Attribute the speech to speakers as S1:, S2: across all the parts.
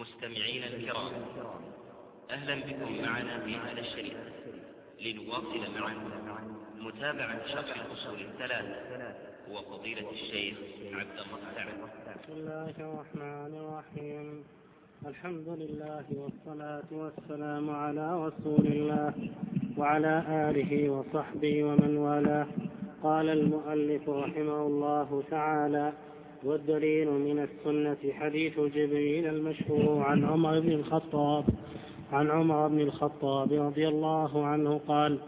S1: مستمعين الكرام أهلا بكم معنا في هذا الشريط. لنواصل معا متابعة شرح الأصول الثلاثة وفضيلة الشيخ عبد الله
S2: بسم الله الرحمن الرحيم. الحمد لله والصلاة والسلام على رسول الله وعلى آله وصحبه ومن والاه. قال المؤلف رحمه الله تعالى والدليل من السنة حديث جبريل المشهور عن عمر بن الخطاب عن عمر بن الخطاب رضي الله عنه قال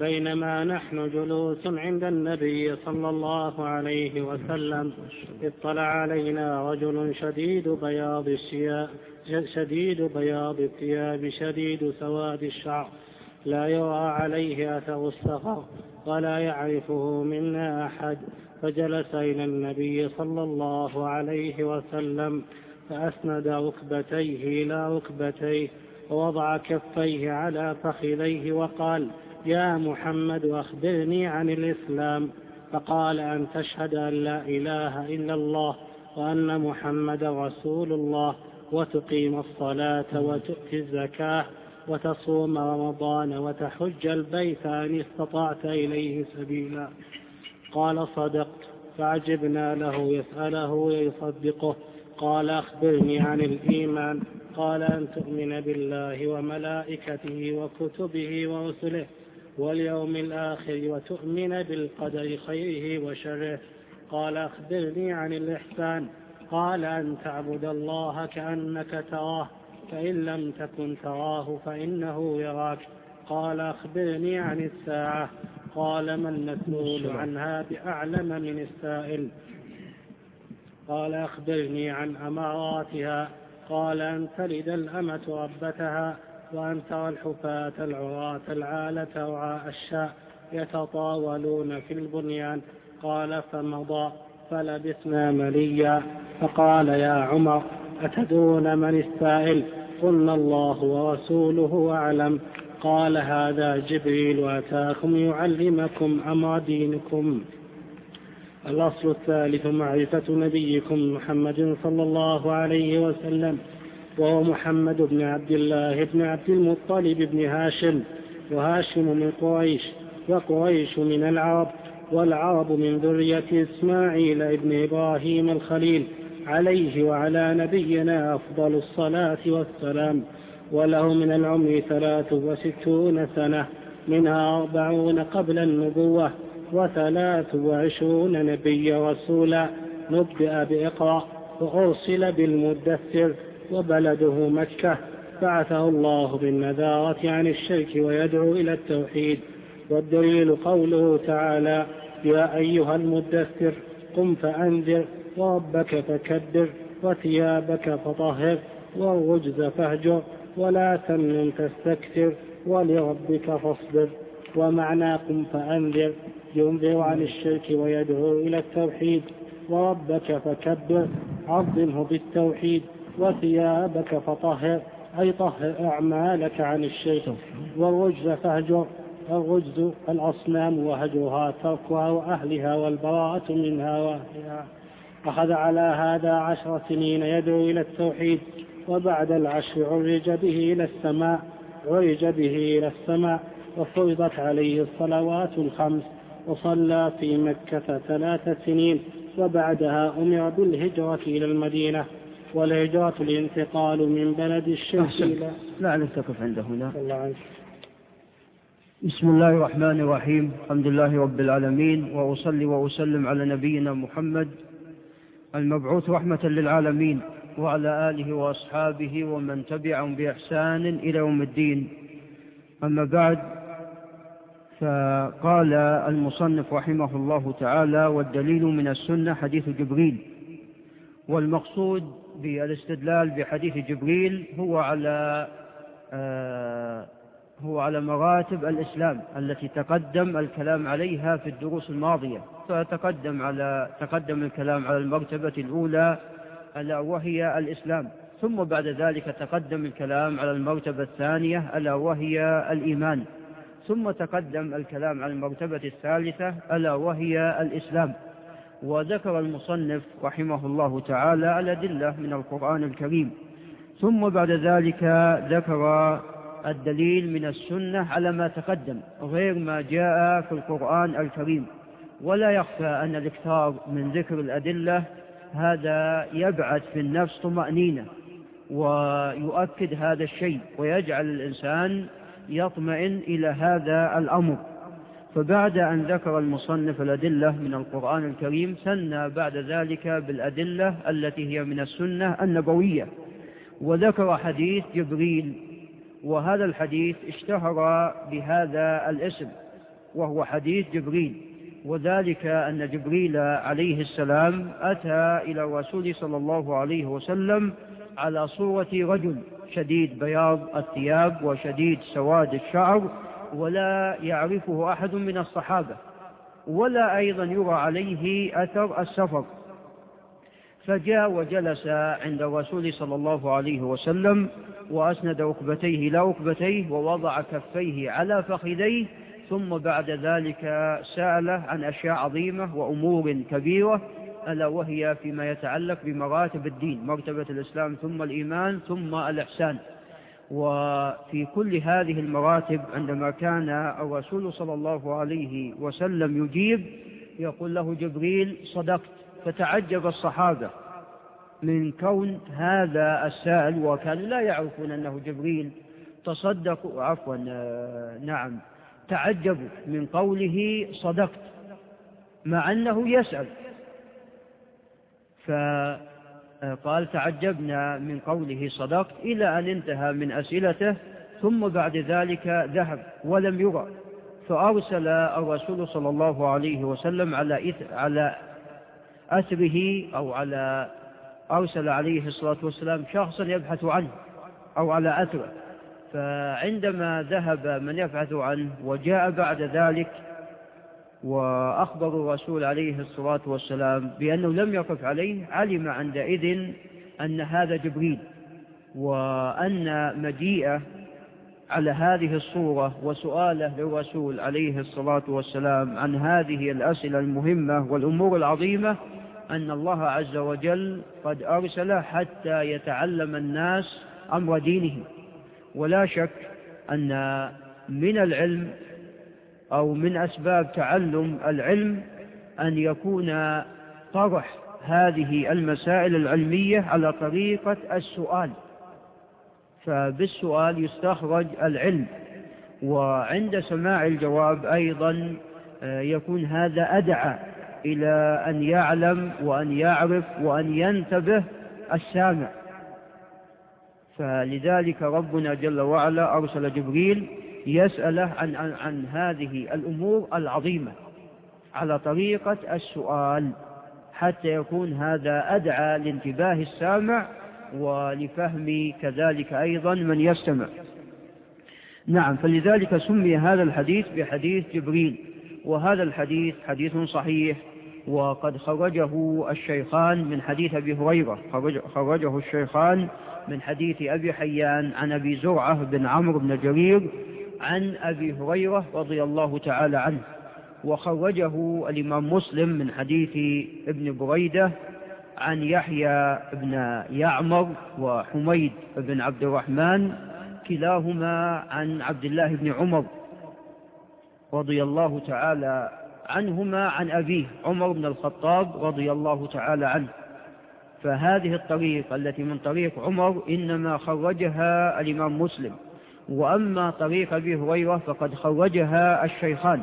S2: بينما نحن جلوس عند النبي صلى الله عليه وسلم اطلع علينا رجل شديد بياض الثياب شديد بياض الثياب شديد سواد الشعر لا يرى عليه أثر السفر ولا يعرفه منا أحد فجلس إلى النبي صلى الله عليه وسلم فأسند ركبتيه إلى ركبتيه ووضع كفيه على فخذيه وقال يا محمد أخبرني عن الإسلام. فقال أن تشهد أن لا إله إلا الله وأن محمد رسول الله وتقيم الصلاة وتؤتي الزكاة وتصوم رمضان وتحج البيت إن استطعت إليه سبيلا. قال صدقت. فعجبنا له يسأله ويصدقه. قال أخبرني عن الإيمان. قال أن تؤمن بالله وملائكته وكتبه ورسله واليوم الآخر وتؤمن بالقدر خيره وشره. قال أخبرني عن الإحسان. قال أن تعبد الله كأنك تراه فإن لم تكن تراه فإنه يراك. قال أخبرني عن الساعة. قال ما المسؤول عنها بأعلم من السائل. قال أخبرني عن أماراتها. قال أن تلد الأمة ربتها وأن ترى الحفاة العراة العالة رعاء الشاء يتطاولون في البنيان. قال فمضى فلبثنا مليا. فقال يا عمر أتدرون من السائل؟ قلنا الله ورسوله أعلم. قال هذا جبريل أتاكم يعلمكم أمر دينكم. الأصل الثالث معرفة نبيكم محمد صلى الله عليه وسلم وهو محمد بن عبد الله بن عبد المطلب بن هاشم وهاشم من قريش وقريش من العرب والعرب من ذرية إسماعيل ابن إبراهيم الخليل عليه وعلى نبينا أفضل الصلاة والسلام. وله من العمر ثلاث وستون سنة منها أربعون قبل النبوة وثلاث وعشرون نبي رسولا. نبدأ بإقرأ وأرسل بالمدثر وبلده مكة. بعثه الله بالنذارة عن الشرك ويدعو إلى التوحيد. والدليل قوله تعالى يا أيها المدثر قم فأنذر وربك فكبر وثيابك فطهر والرجز فاهجر. ولا تمنن تستكثر ولربك فاصبر ومعناكم فأنذر ينذر عن الشرك ويدعو إلى التوحيد وربك فكبر عظمه بالتوحيد وثيابك فطهر أي طهر أعمالك عن الشرك والرجز فاهجر الرجز الأصنام وهجرها تركها وأهلها والبراءة منها وأهلها أخذ على هذا عشر سنين يدعو إلى التوحيد وبعد العشر عرج به إلى السماء عرج به إلى السماء وفرضت عليه الصلوات الخمس وصلى في مكة ثلاث سنين وبعدها أمر بالهجرة إلى المدينة. والهجرة الانتقال من بلد الشرك إلى
S3: لعلك تقف عنده هنا
S2: الله عنك.
S3: بسم الله الرحمن الرحيم. الحمد لله رب العالمين وأصلي وأسلم على نبينا محمد المبعوث رحمة للعالمين. وعلى آله وأصحابه ومن تبعهم بإحسان إلى يوم الدين. أما بعد فقال المصنف رحمه الله تعالى والدليل من السنة حديث جبريل. والمقصود بالاستدلال بحديث جبريل هو على آه هو على مراتب الإسلام التي تقدم الكلام عليها في الدروس الماضية. فتقدم على تقدم الكلام على المرتبة الأولى ألا وهي الإسلام. ثم بعد ذلك تقدم الكلام على المرتبة الثانية ألا وهي الإيمان. ثم تقدم الكلام على المرتبة الثالثة ألا وهي الإسلام. وذكر المصنف رحمه الله تعالى الأدلة من القرآن الكريم. ثم بعد ذلك ذكر الدليل من السنة على ما تقدم غير ما جاء في القرآن الكريم. ولا يخفى أن الإكثار من ذكر الأدلة هذا يبعث في النفس طمأنينة ويؤكد هذا الشيء ويجعل الإنسان يطمئن إلى هذا الأمر. فبعد أن ذكر المصنف الأدلة من القرآن الكريم ثنى بعد ذلك بالأدلة التي هي من السنة النبوية. وذكر حديث جبريل وهذا الحديث اشتهر بهذا الاسم وهو حديث جبريل. وذلك أن جبريل عليه السلام أتى إلى الرسول صلى الله عليه وسلم على صورة رجل شديد بياض الثياب وشديد سواد الشعر ولا يعرفه أحد من الصحابة ولا أيضا يرى عليه أثر السفر فجاء وجلس عند الرسول صلى الله عليه وسلم وأسند ركبتيه إلى ركبتيه ووضع كفيه على فخذيه ثم بعد ذلك سأله عن أشياء عظيمة وأمور كبيرة ألا وهي فيما يتعلق بمراتب الدين مرتبة الإسلام ثم الإيمان ثم الإحسان. وفي كل هذه المراتب عندما كان الرسول صلى الله عليه وسلم يجيب يقول له جبريل صدقت فتعجب الصحابة من كون هذا السائل وكانوا لا يعرفون أنه جبريل تصدقوا عفوا آه، نعم. تعجبوا من قوله صدقت مع أنه يسأل. فقال تعجبنا من قوله صدقت إلى أن انتهى من أسئلته ثم بعد ذلك ذهب ولم يرى. فأرسل الرسول صلى الله عليه وسلم على على أثره أو على أرسل عليه الصلاة والسلام شخصا يبحث عنه أو على أثره. فعندما ذهب من يبحث عنه وجاء بعد ذلك وأخبر الرسول عليه الصلاة والسلام بأنه لم يقف عليه علم عندئذ أن هذا جبريل وأن مجيئه على هذه الصورة وسؤاله للرسول عليه الصلاة والسلام عن هذه الأسئلة المهمة والأمور العظيمة أن الله عز وجل قد أرسل حتى يتعلم الناس أمر دينهم. ولا شك أن من العلم أو من أسباب تعلم العلم أن يكون طرح هذه المسائل العلمية على طريقة السؤال. فبالسؤال يستخرج العلم وعند سماع الجواب أيضا آه، يكون هذا أدعى إلى أن يعلم وأن يعرف وأن ينتبه السامع. فلذلك ربنا جل وعلا أرسل جبريل يسأله عن, عن, عن هذه الأمور العظيمة على طريقة السؤال حتى يكون هذا أدعى لانتباه السامع ولفهم كذلك أيضا من يستمع. نعم فلذلك سمي هذا الحديث بحديث جبريل وهذا الحديث حديث صحيح وقد خرجه الشيخان من حديث أبي هريرة خرجه الشيخان من حديث أبي حيان عن أبي زرعة بن عمرو بن جرير عن أبي هريرة رضي الله تعالى عنه. وخرجه الإمام مسلم من حديث ابن بريدة عن يحيى بن يعمر وحميد بن عبد الرحمن كلاهما عن عبد الله بن عمر رضي الله تعالى عنهما عن أبيه عمر بن الخطاب رضي الله تعالى عنه. فهذه الطريقة التي من طريق عمر إنما خرجها الإمام مسلم. وأما طريق أبي هريرة فقد خرجها الشيخان.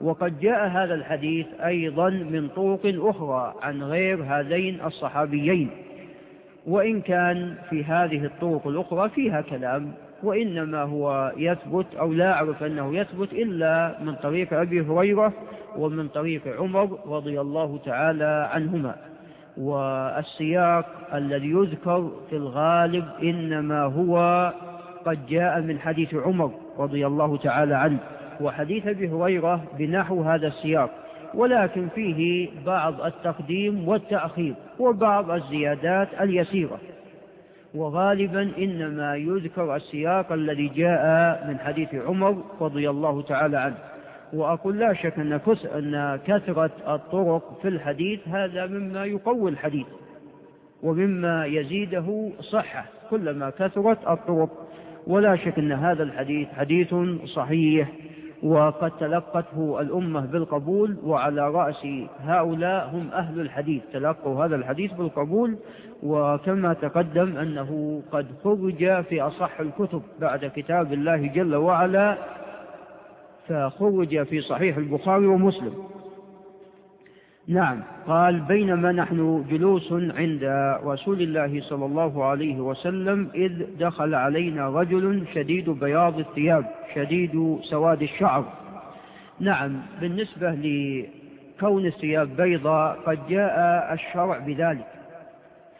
S3: وقد جاء هذا الحديث أيضا من طرق أخرى عن غير هذين الصحابيين. وإن كان في هذه الطرق الأخرى فيها كلام وإنما هو يثبت أو لا أعرف أنه يثبت إلا من طريق أبي هريرة ومن طريق عمر رضي الله تعالى عنهما. والسياق الذي يذكر في الغالب إنما هو قد جاء من حديث عمر رضي الله تعالى عنه وحديث أبي هريرة بنحو هذا السياق. ولكن فيه بعض التقديم والتأخير وبعض الزيادات اليسيرة. وغالبا إنما يذكر السياق الذي جاء من حديث عمر رضي الله تعالى عنه. وأقول لا شك أن أن كثرة الطرق في الحديث هذا مما يقوي الحديث ومما يزيده صحة كلما كثرت الطرق. ولا شك أن هذا الحديث حديث صحيح وقد تلقته الأمة بالقبول وعلى رأس هؤلاء هم أهل الحديث. تلقوا هذا الحديث بالقبول وكما تقدم أنه قد خرج في أصح الكتب بعد كتاب الله جل وعلا فخرج في صحيح البخاري ومسلم. نعم قال بينما نحن جلوس عند رسول الله صلى الله عليه وسلم إذ دخل علينا رجل شديد بياض الثياب شديد سواد الشعر. نعم بالنسبة لكون الثياب بيضاء قد جاء الشرع بذلك.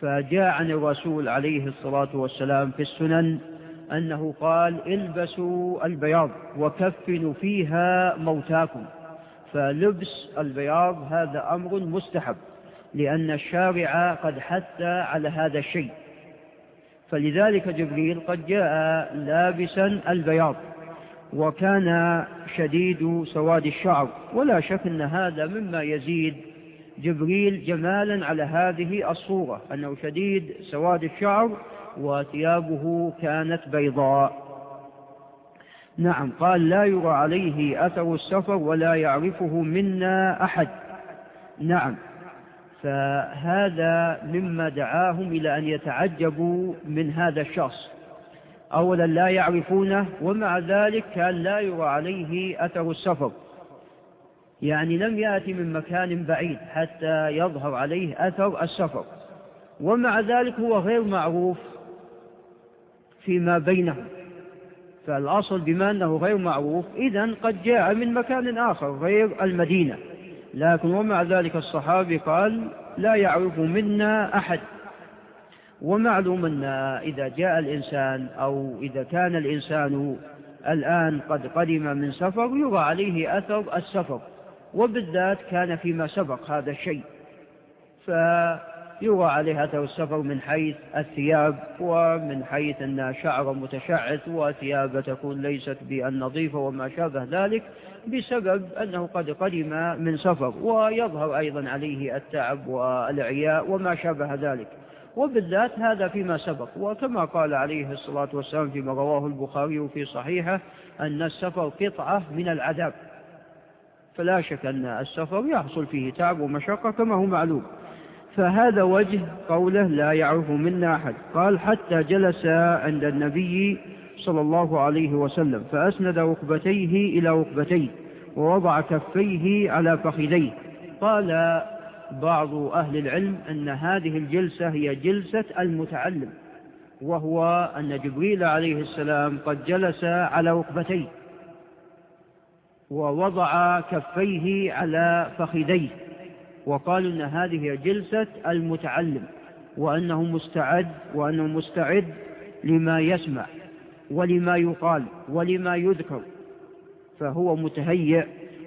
S3: فجاء عن الرسول عليه الصلاة والسلام في السنن أنه قال البسوا البياض وكفنوا فيها موتاكم. فلبس البياض هذا أمر مستحب لأن الشارع قد حث على هذا الشيء. فلذلك جبريل قد جاء لابسا البياض وكان شديد سواد الشعر. ولا شك أن هذا مما يزيد جبريل جمالا على هذه الصورة أنه شديد سواد الشعر وثيابه كانت بيضاء. نعم قال لا يرى عليه أثر السفر ولا يعرفه منا أحد. نعم فهذا مما دعاهم إلى أن يتعجبوا من هذا الشخص. أولا لا يعرفونه ومع ذلك كان لا يرى عليه أثر السفر. يعني لم يأتي من مكان بعيد حتى يظهر عليه أثر السفر. ومع ذلك هو غير معروف فيما بينهم. فالأصل بما أنه غير معروف إذا قد جاء من مكان آخر غير المدينة. لكن ومع ذلك الصحابي قال لا يعرف منا أحد. ومعلوم أن إذا جاء الإنسان أو إذا كان الإنسان الآن قد قدم من سفر يرى عليه أثر السفر وبالذات كان فيما سبق هذا الشيء. ف يروى عليه أثر السفر من حيث الثياب ومن حيث أن شعر متشعث وثيابه تكون ليست بالنظيفة وما شابه ذلك بسبب أنه قد قدم من سفر ويظهر أيضا عليه التعب والعياء وما شابه ذلك وبالذات هذا فيما سبق وكما قال عليه الصلاة والسلام فيما رواه البخاري في صحيحه أن السفر قطعة من العذاب فلا شك أن السفر يحصل فيه تعب ومشقة كما هو معلوم فهذا وجه قوله لا يعرف منا أحد. قال حتى جلس عند النبي صلى الله عليه وسلم فأسند ركبتيه إلى ركبتيه ووضع كفيه على فخذيه. قال بعض أهل العلم أن هذه الجلسة هي جلسة المتعلم وهو أن جبريل عليه السلام قد جلس على ركبتيه ووضع كفيه على فخذيه. وقالوا أن هذه جلسة المتعلم وأنه مستعد وأنه مستعد لما يسمع ولما يقال ولما يذكر فهو متهيئ.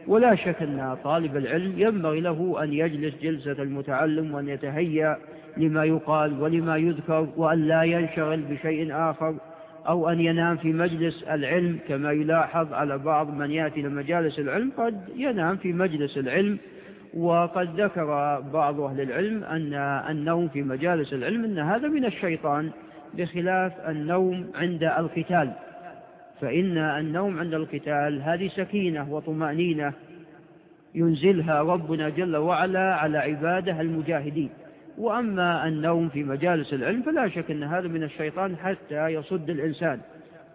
S3: ولا شك أن طالب العلم ينبغي له أن يجلس جلسة المتعلم وأن يتهيأ لما يقال ولما يذكر وأن لا ينشغل بشيء آخر أو أن ينام في مجلس العلم. كما يلاحظ على بعض من يأتي لمجالس العلم قد ينام في مجلس العلم وقد ذكر بعض أهل العلم أن النوم في مجالس العلم أن هذا من الشيطان بخلاف النوم عند القتال. فإن النوم عند القتال هذه سكينة وطمأنينة ينزلها ربنا جل وعلا على عباده المجاهدين. وأما النوم في مجالس العلم فلا شك أن هذا من الشيطان حتى يصد الإنسان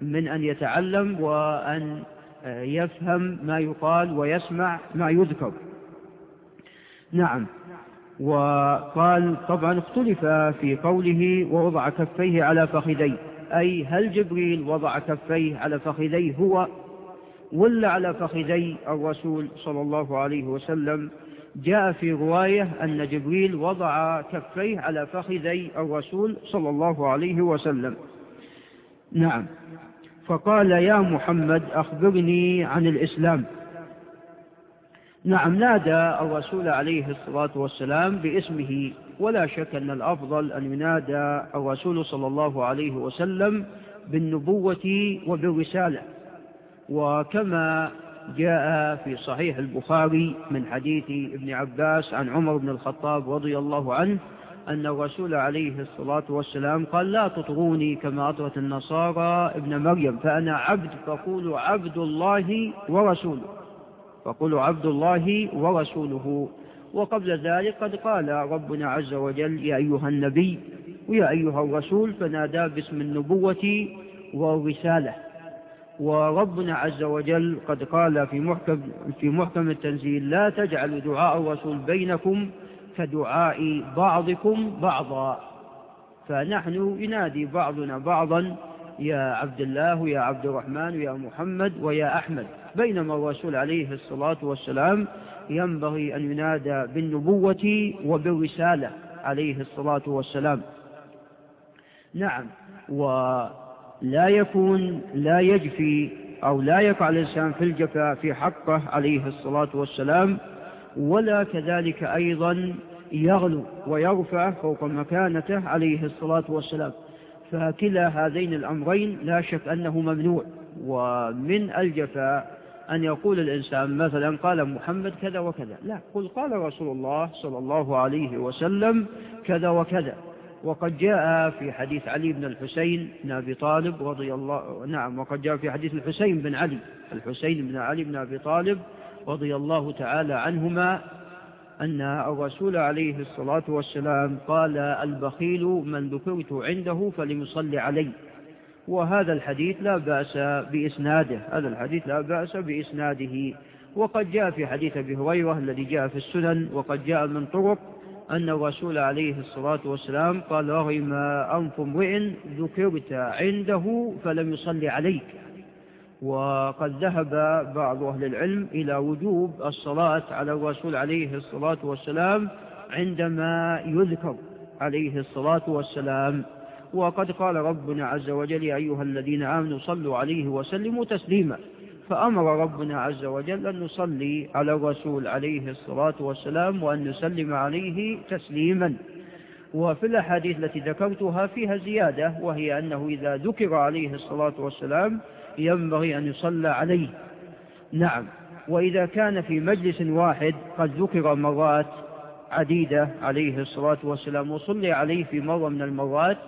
S3: من أن يتعلم وأن يفهم ما يقال ويسمع ما يذكر. نعم. وقال طبعا اختلف في قوله ووضع كفيه على فخذيه. أي هل جبريل وضع كفيه على فخذيه هو ولا على فخذي الرسول صلى الله عليه وسلم؟ جاء في رواية أن جبريل وضع كفيه على فخذي الرسول صلى الله عليه وسلم. نعم. فقال يا محمد أخبرني عن الإسلام. نعم نادى الرسول عليه الصلاة والسلام باسمه ولا شك أن الأفضل أن ينادى الرسول صلى الله عليه وسلم بالنبوة وبالرسالة. وكما جاء في صحيح البخاري من حديث ابن عباس عن عمر بن الخطاب رضي الله عنه أن الرسول عليه الصلاة والسلام قال لا تطروني كما أطرت النصارى ابن مريم فأنا عبد فقولوا عبد الله ورسوله. فقولوا عبد الله ورسوله. وقبل ذلك قد قال ربنا عز وجل يا أيها النبي ويا أيها الرسول فنادى باسم النبوة والرسالة. وربنا عز وجل قد قال في محكم, في محكم التنزيل لا تجعلوا دعاء الرسول بينكم كدعاء بعضكم بعضا. فنحن ينادي بعضنا بعضا يا عبد الله ويا عبد الرحمن ويا محمد ويا أحمد. بينما الرسول عليه الصلاة والسلام ينبغي أن ينادى بالنبوة وبالرسالة عليه الصلاة والسلام. نعم ولا يكون لا يجفي أو لا يقع الإنسان في الجفاء في حقه عليه الصلاة والسلام ولا كذلك أيضا يغلو ويرفع فوق مكانته عليه الصلاة والسلام. فكلا هذين الأمرين لا شك أنه ممنوع ومن الجفاء أن يقول الإنسان مثلا قال محمد كذا وكذا. لا قل قال رسول الله صلى الله عليه وسلم كذا وكذا. وقد جاء في حديث علي بن الحسين بن أبي طالب رضي الله نعم وقد جاء في حديث الحسين بن علي الحسين بن علي بن أبي طالب رضي الله تعالى عنهما أن الرسول عليه الصلاة والسلام قال البخيل من ذكرت عنده فليصلي علي وهذا الحديث لا بأس بإسناده هذا الحديث لا بأس بإسناده. وقد جاء في حديث أبي هريرة الذي جاء في السنن وقد جاء من طرق أن الرسول عليه الصلاة والسلام قال رغم أنف امرئ ذكرت عنده فلم يصلي عليك. وقد ذهب بعض أهل العلم إلى وجوب الصلاة على الرسول عليه الصلاة والسلام عندما يذكر عليه الصلاة والسلام. وقد قال ربنا عز وجل يا أيها الذين آمنوا صلوا عليه وسلموا تسليما. فأمر ربنا عز وجل أن نصلي على الرسول عليه الصلاة والسلام وأن نسلم عليه تسليما. وفي الأحاديث التي ذكرتها فيها زيادة وهي أنه إذا ذكر عليه الصلاة والسلام ينبغي أن يصلى عليه. نعم. وإذا كان في مجلس واحد قد ذكر مرات عديدة عليه الصلاة والسلام وصلي عليه في مرة من المرات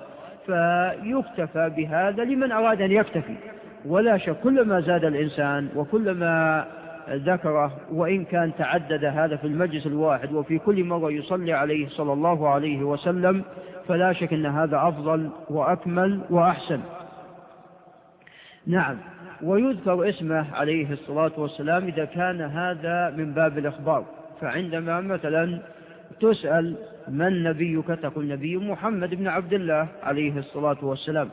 S3: فيكتفى بهذا لمن أراد أن يكتفي. ولا شك كلما زاد الإنسان وكلما ذكره وإن كان تعدد هذا في المجلس الواحد وفي كل مرة يصلي عليه صلى الله عليه وسلم فلا شك أن هذا أفضل وأكمل وأحسن. نعم. ويذكر اسمه عليه الصلاة والسلام إذا كان هذا من باب الإخبار. فعندما مثلا تسأل من نبيك تقول نبي محمد بن عبد الله عليه الصلاة والسلام.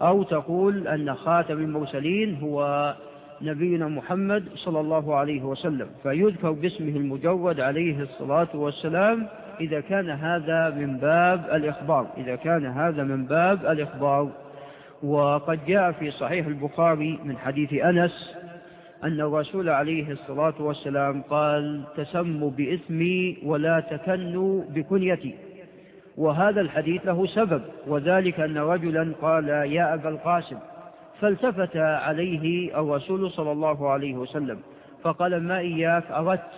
S3: أو تقول أن خاتم المرسلين هو نبينا محمد صلى الله عليه وسلم. فيذكر باسمه المجرد عليه الصلاة والسلام إذا كان هذا من باب الإخبار. إذا كان هذا من باب الإخبار. وقد جاء في صحيح البخاري من حديث أنس أن الرسول عليه الصلاة والسلام قال تسموا باسمي ولا تكنوا بكنيتي. وهذا الحديث له سبب وذلك أن رجلا قال يا أبا القاسم فالتفت عليه الرسول صلى الله عليه وسلم فقال ما إياك أردت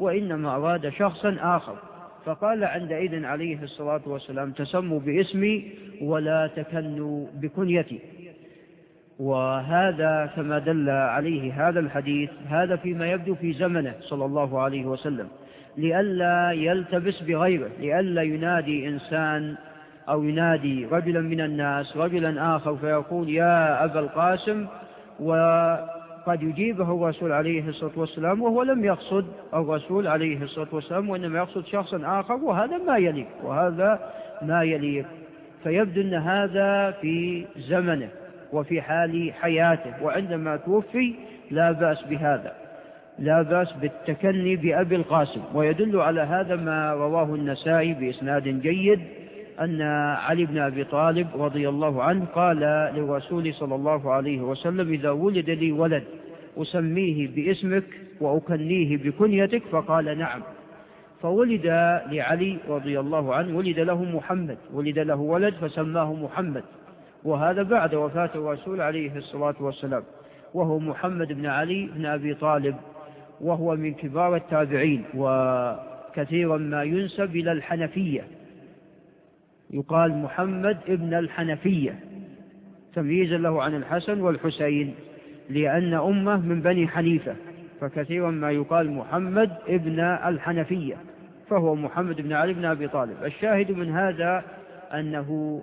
S3: وإنما أراد شخصا آخر. فقال عندئذ عليه الصلاة والسلام تسموا باسمي ولا تكنوا بكنيتي. وهذا كما دل عليه هذا الحديث هذا فيما يبدو في زمنه صلى الله عليه وسلم. لئلا يلتبس بغيره لئلا ينادي إنسان أو ينادي رجلا من الناس رجلا آخر فيقول يا أبا القاسم وقد يجيبه الرسول عليه الصلاة والسلام وهو لم يقصد الرسول عليه الصلاة والسلام وإنما يقصد شخصا آخر وهذا ما يليق وهذا ما يليق. فيبدو أن هذا في زمنه. وفي حال حياته وعندما توفي لا بأس بهذا لا بأس بالتكني بأبي القاسم. ويدل على هذا ما رواه النسائي بإسناد جيد أن علي بن أبي طالب رضي الله عنه قال للرسول صلى الله عليه وسلم إذا ولد لي ولد أسميه باسمك وأكنيه بكنيتك فقال نعم. فولد لعلي رضي الله عنه ولد له محمد ولد له ولد فسماه محمد. وهذا بعد وفاة الرسول عليه الصلاة والسلام وهو محمد بن علي بن أبي طالب وهو من كبار التابعين وكثيرا ما ينسب إلى الحنفية. يقال محمد ابن الحنفية تمييزا له عن الحسن والحسين لأن أمه من بني حنيفة فكثيرا ما يقال محمد ابن الحنفية فهو محمد بن علي بن أبي طالب. الشاهد من هذا أنه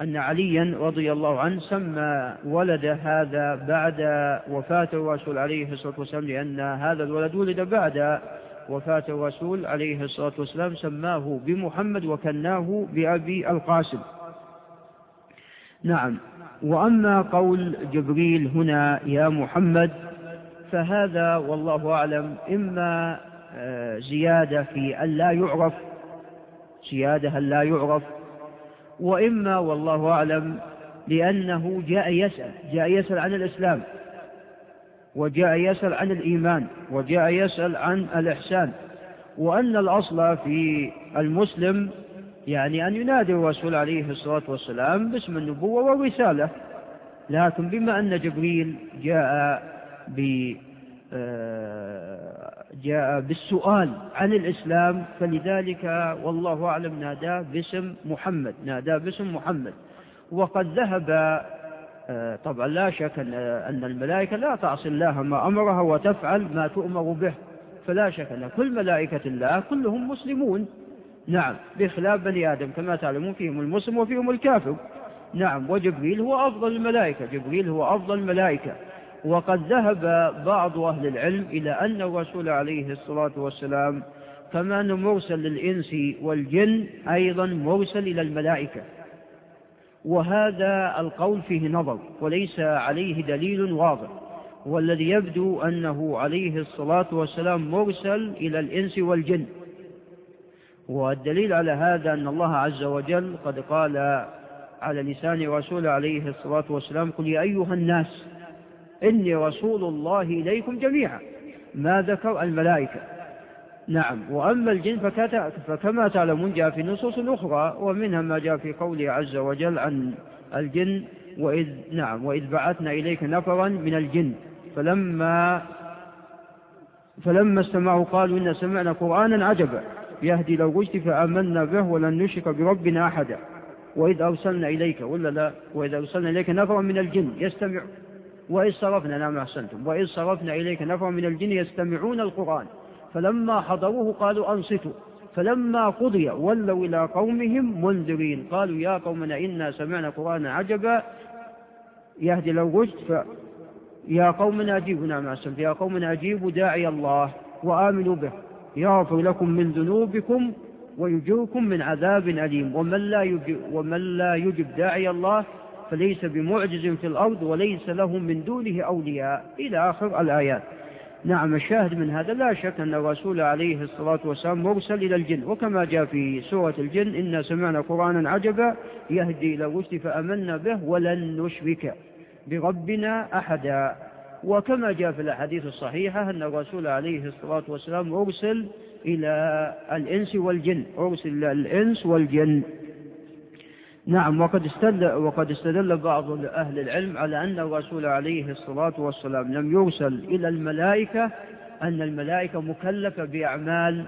S3: أن عليا رضي الله عنه سمى ولد هذا بعد وفاة الرسول عليه الصلاة والسلام لأن هذا الولد ولد بعد وفاة الرسول عليه الصلاة والسلام سماه بمحمد وكناه بأبي القاسم. نعم. وأما قول جبريل هنا يا محمد فهذا والله أعلم إما آه، زيادة في أن لا يعرف زيادة أن لا يعرف وإما والله أعلم لأنه جاء يسأل جاء يسأل عن الإسلام وجاء يسأل عن الإيمان وجاء يسأل عن الإحسان وأن الأصل في المسلم يعني أن ينادي الرسول عليه الصلاة والسلام باسم النبوة والرسالة. لكن بما أن جبريل جاء ب آه، جاء بالسؤال عن الإسلام فلذلك والله أعلم ناداه باسم محمد ناداه باسم محمد. وقد ذهب آه، طبعا لا شك أن الملائكة لا تعصي الله ما أمرها وتفعل ما تؤمر به فلا شك أن كل ملائكة الله كلهم مسلمون. نعم بخلاف بني آدم كما تعلمون فيهم المسلم وفيهم الكافر. نعم وجبريل هو أفضل الملائكة جبريل هو أفضل الملائكة. وقد ذهب بعض أهل العلم إلى أن الرسول عليه الصلاة والسلام كما أنه مرسل للإنس والجن أيضا مرسل إلى الملائكة. وهذا القول فيه نظر وليس عليه دليل واضح. والذي يبدو أنه عليه الصلاة والسلام مرسل إلى الإنس والجن. والدليل على هذا أن الله عز وجل قد قال على لسان رسول عليه الصلاة والسلام قل يا أيها الناس إني رسول الله إليكم جميعا. ما ذكر الملائكة. نعم. وأما الجن فكما تعلمون جاء في نصوص أخرى ومنها ما جاء في قوله عز وجل عن الجن وإذ نعم وإذ بعثنا إليك نفرا من الجن. فلما فلما استمعوا قالوا إن سمعنا قرآنا عجبا. يهدي لو رشد فآمنا به ولن نشرك بربنا أحدا. وإذ أرسلنا إليك ولا لا وإذ أرسلنا إليك نفرا من الجن. يستمع. وإذ صرفنا نعم أحسنتم. وإذ صرفنا إليك نفرا من الجن يستمعون القرآن. فلما حضروه قالوا أنصتوا. فلما قضي ولوا إلى قومهم منذرين. قالوا يا قومنا إنا سمعنا قرآنا عجبا. يهدي لو رشد ف يا قومنا أجيبوا نعم أحسنت يا قومنا أجيبوا داعي الله وآمنوا به. يغفر لكم من ذنوبكم ويجركم من عذاب أليم. ومن لا يجب, ومن لا يجب داعي الله فليس بمعجز في الأرض وليس له من دونه أولياء. إلى آخر الآيات. نعم الشاهد من هذا لا شك أن الرسول عليه الصلاة والسلام مرسل إلى الجن. وكما جاء في سورة الجن إنا سمعنا قرآنا عجبا يهدي إلى الرشد فأمنا به ولن نشرك بربنا أحدا. وكما جاء في الأحاديث الصحيحة أن الرسول عليه الصلاة والسلام أرسل إلى الإنس والجن. أرسل إلى الإنس والجن. نعم وقد استدل, وقد استدل بعض أهل العلم على أن الرسول عليه الصلاة والسلام لم يرسل إلى الملائكة أن الملائكة مكلفة بأعمال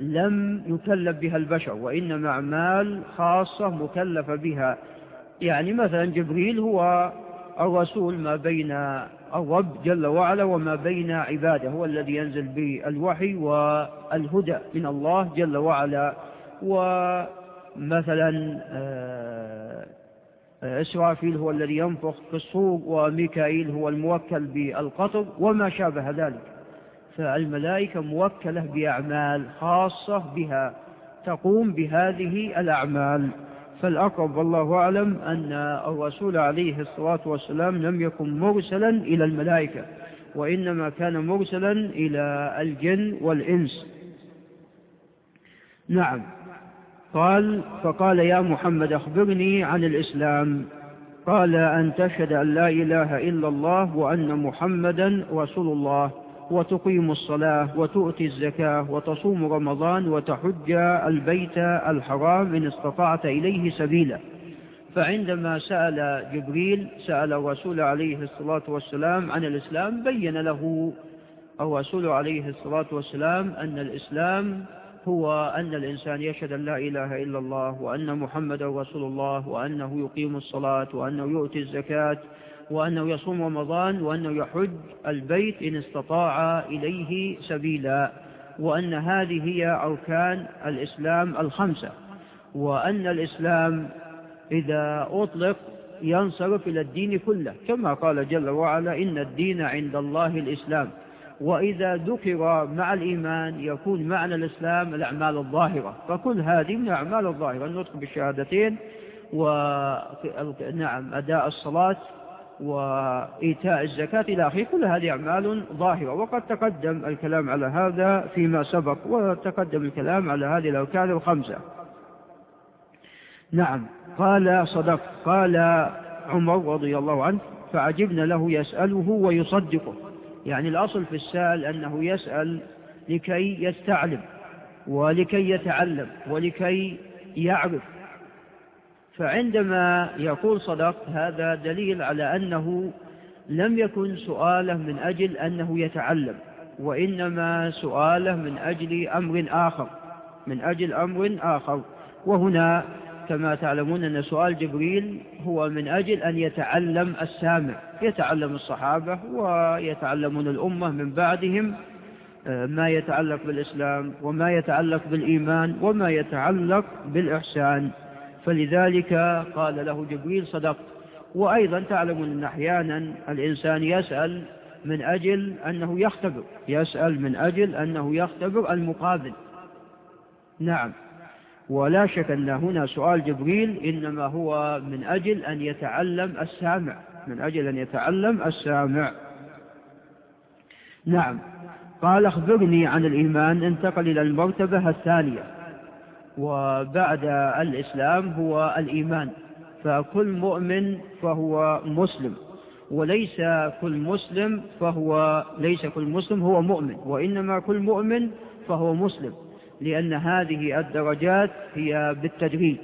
S3: لم يكلف بها البشر وإنما أعمال خاصة مكلفة بها. يعني مثلا جبريل هو الرسول ما بين الرب جل وعلا وما بين عباده هو الذي ينزل بالوحي والهدى من الله جل وعلا ومثلا آه، إسرافيل هو الذي ينفخ في الصور وميكائيل هو الموكل بالقطر وما شابه ذلك. فالملائكة موكلة بأعمال خاصة بها تقوم بهذه الأعمال. فالأقرب والله أعلم أن الرسول عليه الصلاة والسلام لم يكن مرسلا إلى الملائكة وإنما كان مرسلا إلى الجن والإنس. نعم. قال فقال يا محمد أخبرني عن الإسلام. قال أن تشهد أن لا إله إلا الله وأن محمدا رسول الله وتقيم الصلاة وتؤتي الزكاة وتصوم رمضان وتحج البيت الحرام إن استطعت إليه سبيلا. فعندما سأل جبريل سأل الرسول عليه الصلاة والسلام عن الإسلام بين له الرسول عليه الصلاة والسلام أن الإسلام هو أن الإنسان يشهد أن لا إله إلا الله وأن محمد رسول الله وأنه يقيم الصلاة وأنه يؤتي الزكاة وأنه يصوم رمضان وأنه يحج البيت إن استطاع إليه سبيلا وأن هذه هي أركان الإسلام الخمسة. وأن الإسلام إذا أطلق ينصرف إلى الدين كله كما قال جل وعلا إن الدين عند الله الإسلام. وإذا ذكر مع الإيمان يكون معنى الإسلام الأعمال الظاهرة. فكل هذه من الأعمال الظاهرة. النطق بالشهادتين ونعم أداء الصلاة وإيتاء الزكاة إلى آخره. كل هذه أعمال ظاهرة. وقد تقدم الكلام على هذا فيما سبق وتقدم الكلام على هذه الأركان الخمسة. نعم. قال صدق. قال عمر رضي الله عنه فعجبنا له يسأله ويصدقه. يعني الأصل في السائل أنه يسأل لكي يستعلم ولكي يتعلم ولكي يعرف. فعندما يقول صدق هذا دليل على أنه لم يكن سؤاله من أجل أنه يتعلم وإنما سؤاله من أجل أمر آخر من أجل أمر آخر. وهنا كما تعلمون أن سؤال جبريل هو من أجل أن يتعلم السامع. يتعلم الصحابة ويتعلمون الأمة من بعدهم آه، ما يتعلق بالإسلام وما يتعلق بالإيمان وما يتعلق بالإحسان. فلذلك قال له جبريل صدقت وأيضا تعلمون أن أحيانا الإنسان يسأل من أجل أنه يختبر يسأل من أجل أنه يختبر المقابل. نعم. ولا شك أن هنا سؤال جبريل إنما هو من أجل أن يتعلم السامع من أجل أن يتعلم السامع. نعم. قال أخبرني عن الإيمان انتقل إلى المرتبة الثانية. وبعد الإسلام هو الإيمان. فكل مؤمن فهو مسلم. وليس كل مسلم فهو ليس كل مسلم هو مؤمن. وإنما كل مؤمن فهو مسلم. لأن هذه الدرجات هي بالتدريج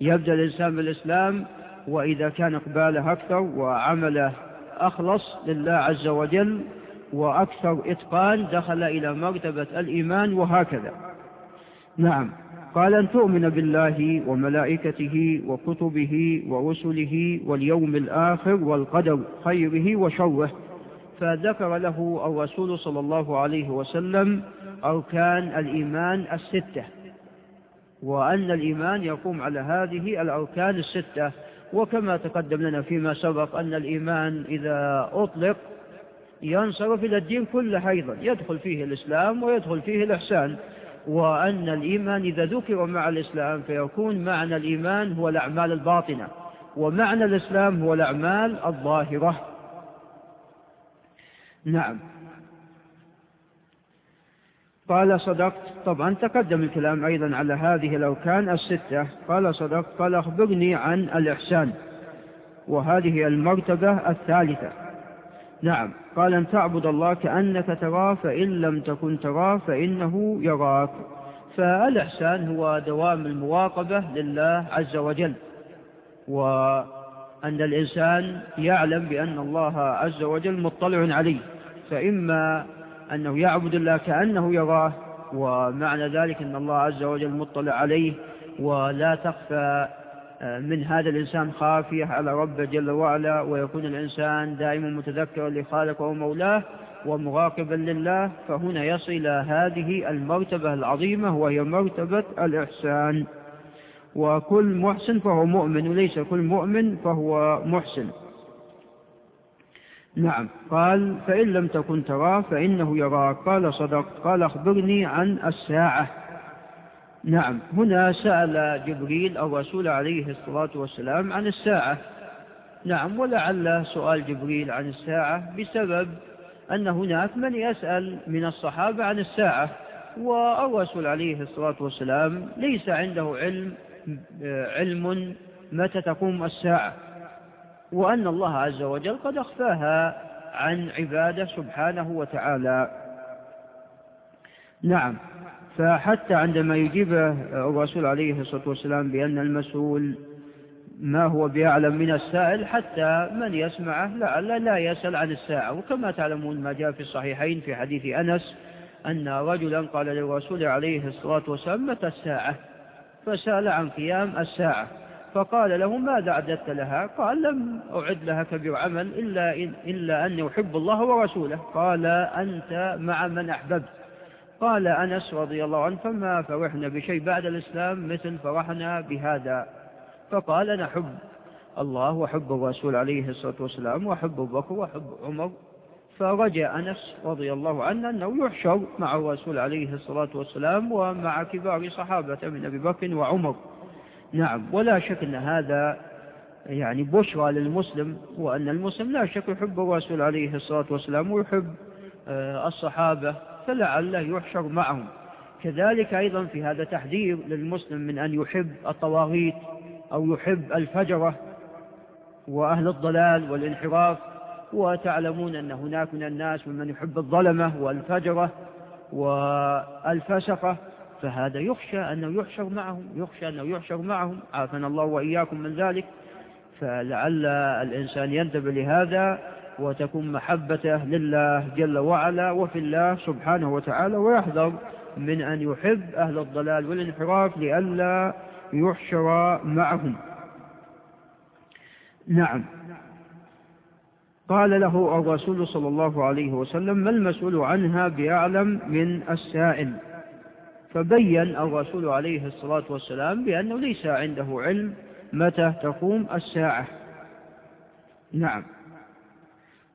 S3: يبدأ الإنسان بالإسلام وإذا كان إقباله أكثر وعمله أخلص لله عز وجل وأكثر إتقان دخل إلى مرتبة الإيمان وهكذا. نعم. قال أن تؤمن بالله وملائكته وكتبه ورسله واليوم الآخر والقدر خيره وشره. فذكر له الرسول صلى الله عليه وسلم أركان الإيمان الستة وأن الإيمان يقوم على هذه الأركان الستة. وكما تقدم لنا فيما سبق أن الإيمان إذا أطلق ينصرف إلى الدين كله أيضا يدخل فيه الإسلام ويدخل فيه الإحسان. وأن الإيمان إذا ذكر مع الإسلام فيكون معنى الإيمان هو الأعمال الباطنة ومعنى الإسلام هو الأعمال الظاهرة. نعم. قال صدقت. طبعا تقدم الكلام أيضا على هذه الأركان الستة. قال صدقت. قال أخبرني عن الإحسان وهذه المرتبة الثالثة. نعم. قال أن تعبد الله كأنك تراه فإن لم تكن تراه فإنه يراك. فالإحسان هو دوام المواقبة لله عز وجل وأن الإنسان يعلم بأن الله عز وجل مطلع عليه. فإما أنه يعبد الله كأنه يراه ومعنى ذلك أن الله عز وجل مطلع عليه. ولا تخفى آه، من هذا الإنسان خافية على ربه جل وعلا ويكون الإنسان دائما متذكرا لخالقه ومولاه ومراقبا لله. فهنا يصل إلى هذه المرتبة العظيمة وهي مرتبة الإحسان. وكل محسن فهو مؤمن وليس كل مؤمن فهو محسن. نعم. قال فإن لم تكن تراه فإنه يراك. قال صدق. قال أخبرني عن الساعة. نعم. هنا سأل جبريل الرسول عليه الصلاة والسلام عن الساعة. نعم. ولعل سؤال جبريل عن الساعة بسبب أن هناك من يسأل من الصحابة عن الساعة. والرسول عليه الصلاة والسلام ليس عنده علم علم متى تقوم الساعة. وأن الله عز وجل قد أخفاها عن عباده سبحانه وتعالى. نعم. فحتى عندما يجيب الرسول عليه الصلاة والسلام بأن المسؤول ما هو بأعلم من السائل حتى من يسمعه لعل لا يسأل عن الساعة. وكما تعلمون ما جاء في الصحيحين في حديث أنس أن رجلا قال للرسول عليه الصلاة والسلام متى الساعة؟ فسأل عن قيام الساعة. فقال له ماذا أعددت لها؟ قال لم أعد لها كبير عمل إلا, إن إلا أني أحب الله ورسوله. قال أنت مع من أحببت. قال أنس رضي الله عنه فما فرحنا بشيء بعد الإسلام مثل فرحنا بهذا. فقال نحب الله وحب الرسول عليه الصلاة والسلام وحب بكر وحب عمر. فرجع أنس رضي الله عنه أنه يحشر مع الرسول عليه الصلاة والسلام ومع كبار صحابة من أبي بكر وعمر. نعم ولا شك أن هذا يعني بشرى للمسلم وأن المسلم لا شك يحب الرسول عليه الصلاة والسلام ويحب آه، الصحابة فلعله يحشر معهم. كذلك أيضا في هذا تحذير للمسلم من أن يحب الطواغيت أو يحب الفجرة وأهل الضلال والانحراف. وتعلمون أن هناك من الناس ممن يحب الظلمة والفجرة والفسقة. فهذا يخشى أنه يحشر معهم يخشى أنه يحشر معهم عافنا الله وإياكم من ذلك. فلعل الإنسان ينتبه لهذا وتكون محبته لله جل وعلا وفي الله سبحانه وتعالى ويحذر من أن يحب أهل الضلال والانحراف لئلا يحشر معهم. نعم. قال له الرسول صلى الله عليه وسلم ما المسؤول عنها بأعلم من السائل؟ فبين الرسول عليه الصلاة والسلام بأنه ليس عنده علم متى تقوم الساعة. نعم.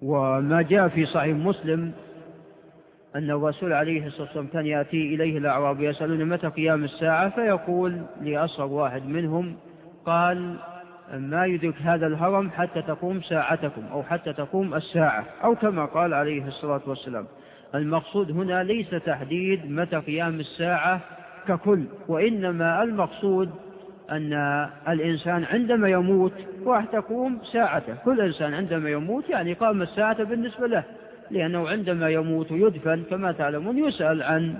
S3: وما جاء في صحيح مسلم أن الرسول عليه الصلاة والسلام كان يأتي إليه الأعراب يسألون متى قيام الساعة فيقول لأصغر واحد منهم قال ما يدرك هذا الهرم حتى تقوم ساعتكم أو حتى تقوم الساعة أو كما قال عليه الصلاة والسلام. المقصود هنا ليس تحديد متى قيام الساعة ككل وإنما المقصود أن الإنسان عندما يموت راح تقوم ساعته. كل إنسان عندما يموت يعني قام الساعة بالنسبة له لأنه عندما يموت يدفن كما تعلمون يسأل عن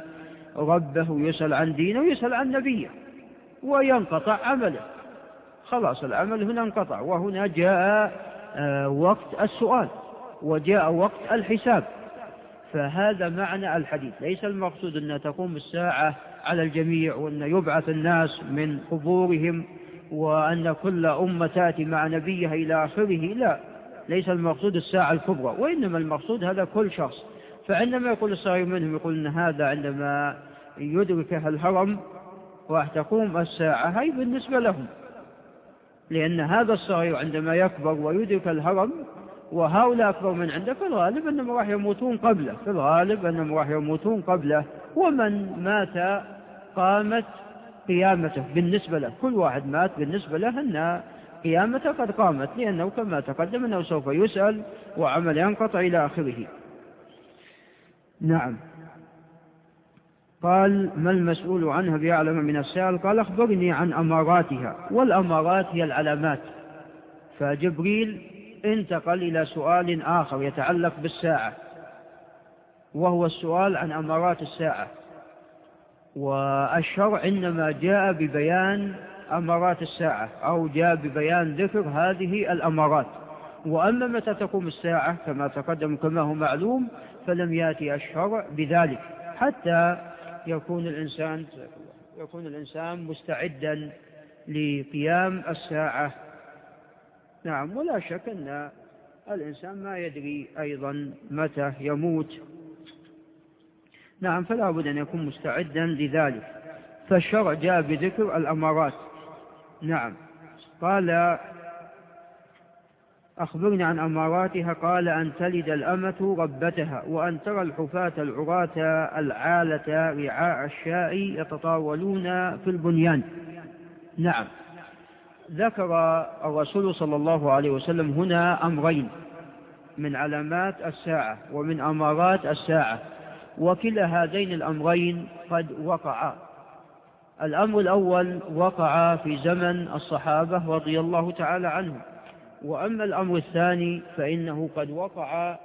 S3: ربه ويسأل عن دينه ويسأل عن نبيه وينقطع عمله. خلاص العمل هنا انقطع. وهنا جاء آه، وقت السؤال وجاء وقت الحساب. فهذا معنى الحديث. ليس المقصود أن تقوم الساعة على الجميع وأن يبعث الناس من قبورهم وأن كل أمة تأتي مع نبيها إلى آخره. لا ليس المقصود الساعة الكبرى وإنما المقصود هذا كل شخص. فعندما يقول الصغير منهم يقول أن هذا عندما يدركه الهرم راح تقوم الساعة هي بالنسبة لهم. لأن هذا الصغير عندما يكبر ويدرك الهرم وهؤلاء أكبر من عنده في الغالب أنهم راح يموتون قبله. في الغالب أنهم راح يموتون قبله. ومن مات قامت قيامته. بالنسبة له كل واحد مات بالنسبة له أن قيامته قد قامت لأنه كما تقدم أنه سوف يسأل وعمل ينقطع إلى آخره. نعم. قال ما المسؤول عنها بأعلم من السائل؟ قال أخبرني عن أماراتها والأمارات هي العلامات. فجبريل انتقل إلى سؤال آخر يتعلق بالساعة وهو السؤال عن أمارات الساعة. والشرع إنما جاء ببيان أمارات الساعة أو جاء ببيان ذكر هذه الأمارات. وأما متى تقوم الساعة كما تقدم كما هو معلوم فلم يأتي الشرع بذلك. حتى يكون الإنسان يكون الإنسان مستعدا لقيام الساعة نعم ولا شك أن الإنسان ما يدري أيضا متى يموت. نعم فلا بد أن يكون مستعدا لذلك. فالشرع جاء بذكر الأمارات. نعم. قال أخبرني عن أماراتها. قال أن تلد الأمة ربتها وأن ترى الحفاة العراة العالة رعاء الشاء يتطاولون في البنيان. نعم. ذكر الرسول صلى الله عليه وسلم هنا أمرين من علامات الساعة ومن أمارات الساعة وكلا هذين الأمرين قد وقعا. الأمر الأول وقع في زمن الصحابة رضي الله تعالى عنهم وأما الأمر الثاني فإنه قد وقع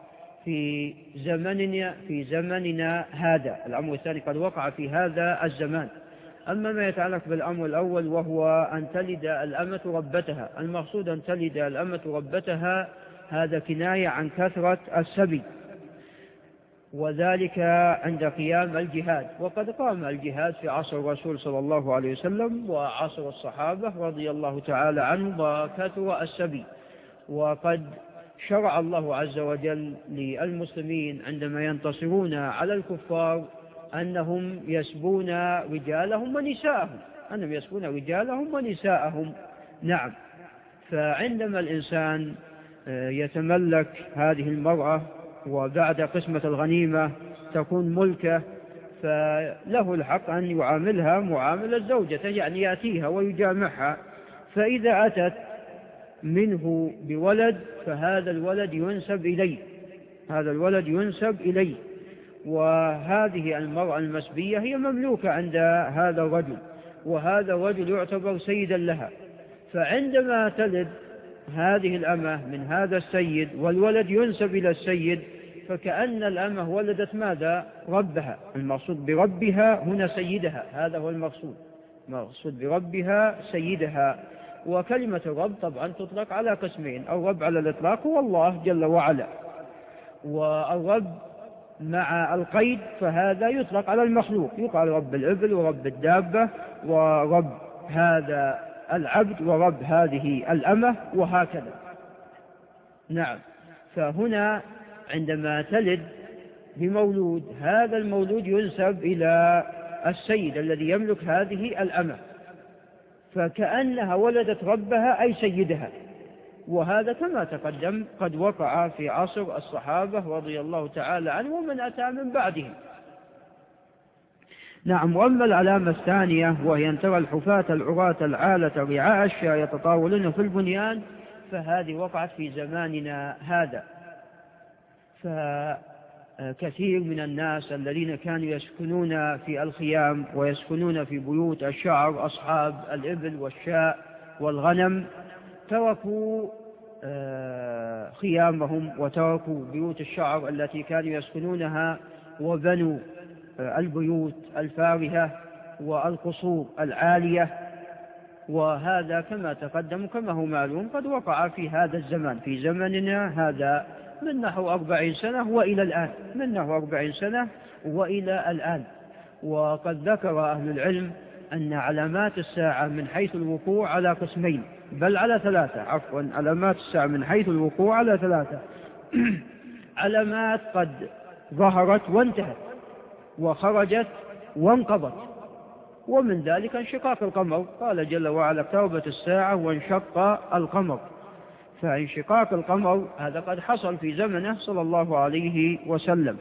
S3: في زمننا في زمننا هذا. الأمر الثاني قد وقع في هذا الزمان. أما ما يتعلق بالأمر الأول وهو أن تلد الأمة ربتها المقصود أن تلد الأمة ربتها هذا كناية عن كثرة السبي وذلك عند قيام الجهاد. وقد قام الجهاد في عصر الرسول صلى الله عليه وسلم وعصر الصحابة رضي الله تعالى عنهم وكثر السبي. وقد شرع الله عز وجل للمسلمين عندما ينتصرون على الكفار أنهم يسبون رجالهم ونساءهم. أنهم يسبون رجالهم ونساءهم. نعم. فعندما الإنسان آه، يتملك هذه المرأة وبعد قسمة الغنيمة تكون ملكه فله الحق أن يعاملها معاملة زوجته يعني يأتيها ويجامعها. فإذا أتت منه بولد فهذا الولد ينسب إليه. هذا الولد ينسب إليه. وهذه المرأة المسبية هي مملوكة عند هذا الرجل وهذا الرجل يعتبر سيدا لها. فعندما تلد هذه الأمة من هذا السيد والولد ينسب إلى السيد فكأن الأمة ولدت ماذا؟ ربها. المقصود بربها هنا سيدها. هذا هو المقصود. المقصود بربها سيدها. وكلمة الرب طبعا تطلق على قسمين الرب على الإطلاق هو الله جل وعلا. والرب مع القيد فهذا يطلق على المخلوق. يقال رب الإبل ورب الدابة ورب هذا العبد ورب هذه الأمة وهكذا. نعم. فهنا عندما تلد بمولود هذا المولود ينسب إلى السيد الذي يملك هذه الأمة. فكأنها ولدت ربها أي سيدها. وهذا كما تقدم قد وقع في عصر الصحابة رضي الله تعالى عنهم ومن أتى من بعدهم. نعم وأما العلامة الثانية وهي أن ترى الحفاة العراة العالة رعاء الشاء يتطاولون في البنيان فهذه وقعت في زماننا هذا. فكثير من الناس الذين كانوا يسكنون في الخيام ويسكنون في بيوت الشعر أصحاب الإبل والشاء والغنم تركوا آه، خيامهم وتركوا بيوت الشعر التي كانوا يسكنونها وبنوا آه، البيوت الفارهة والقصور العالية. وهذا كما تقدم كما هو معلوم قد وقع في هذا الزمان في زمننا هذا من نحو أربعين سنة وإلى الآن من نحو أربعين سنة وإلى الآن. وقد ذكر أهل العلم أن علامات الساعة من حيث الوقوع على قسمين. بل على ثلاثة عفوا علامات الساعة من حيث الوقوع على ثلاثة. علامات قد ظهرت وانتهت وخرجت وانقضت. ومن ذلك انشقاق القمر. قال جل وعلا اقتربت الساعة وانشق القمر. فانشقاق القمر هذا قد حصل في زمنه صلى الله عليه وسلم.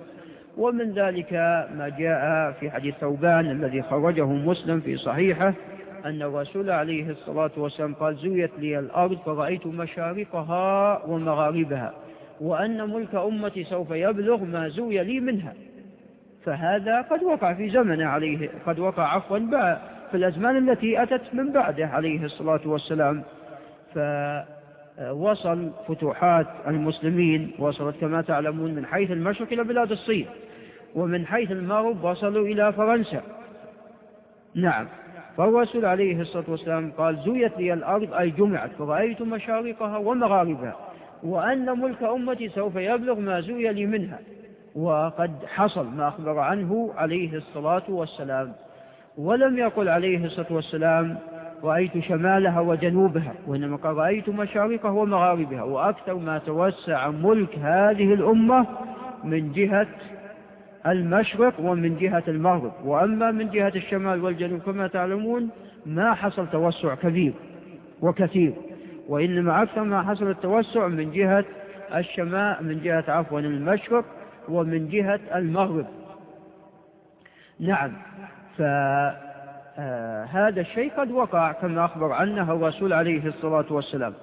S3: ومن ذلك ما جاء في حديث ثوبان الذي خرجه مسلم في صحيحه أن الرسول عليه الصلاة والسلام قال زويت لي الأرض فرأيت مشارقها ومغاربها وأن ملك أمتي سوف يبلغ ما زوي لي منها. فهذا قد وقع في زمنه عليه قد وقع عفوا في الأزمان التي أتت من بعده عليه الصلاة والسلام. فوصل فتوحات المسلمين وصلت كما تعلمون من حيث المشرق إلى بلاد الصين ومن حيث المغرب وصلوا إلى فرنسا. نعم. فالرسول عليه الصلاة والسلام قال زويت لي الأرض أي جمعت فرأيت مشارقها ومغاربها وأن ملك أمتي سوف يبلغ ما زوي لي منها وقد حصل ما أخبر عنه عليه الصلاة والسلام. ولم يقل عليه الصلاة والسلام رأيت شمالها وجنوبها وإنما قال رأيت مشارقها ومغاربها وأكثر ما توسع ملك هذه الأمة من جهة المشرق ومن جهة المغرب. وأما من جهة الشمال والجنوب كما تعلمون ما حصل توسع كبير وكثير. وإنما أكثر ما حصل التوسع من جهة الشمال من جهة عفوا المشرق ومن جهة المغرب. نعم. فهذا آه، الشيء قد وقع كما أخبر عنه الرسول عليه الصلاة والسلام.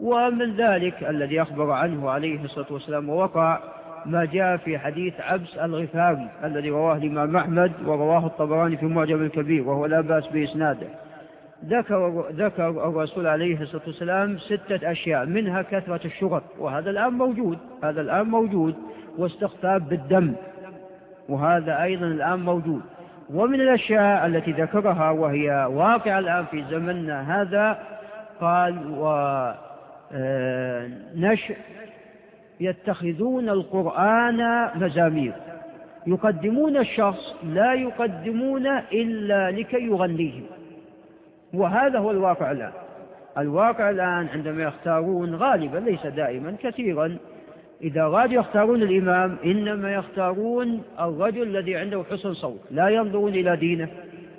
S3: ومن ذلك الذي أخبر عنه عليه الصلاة والسلام ووقع ما جاء في حديث عبس الغفاري الذي رواه الإمام أحمد ورواه الطبراني في معجم الكبير وهو لا بأس بإسناده. ذكر, ذكر الرسول عليه الصلاة والسلام ستة أشياء منها كثرة الشرط وهذا الآن موجود هذا الآن موجود واستخفاف بالدم وهذا أيضا الآن موجود. ومن الأشياء التي ذكرها وهي واقعة الآن في زمننا هذا قال ونشأ يتخذون القرآن مزامير يقدمون الشخص لا يقدمون إلا لكي يغنيهم. وهذا هو الواقع الآن. الواقع الآن عندما يختارون غالبا ليس دائما كثيرا إذا غادوا يختارون الإمام إنما يختارون الرجل الذي عنده حسن صوت. لا ينظرون إلى دينه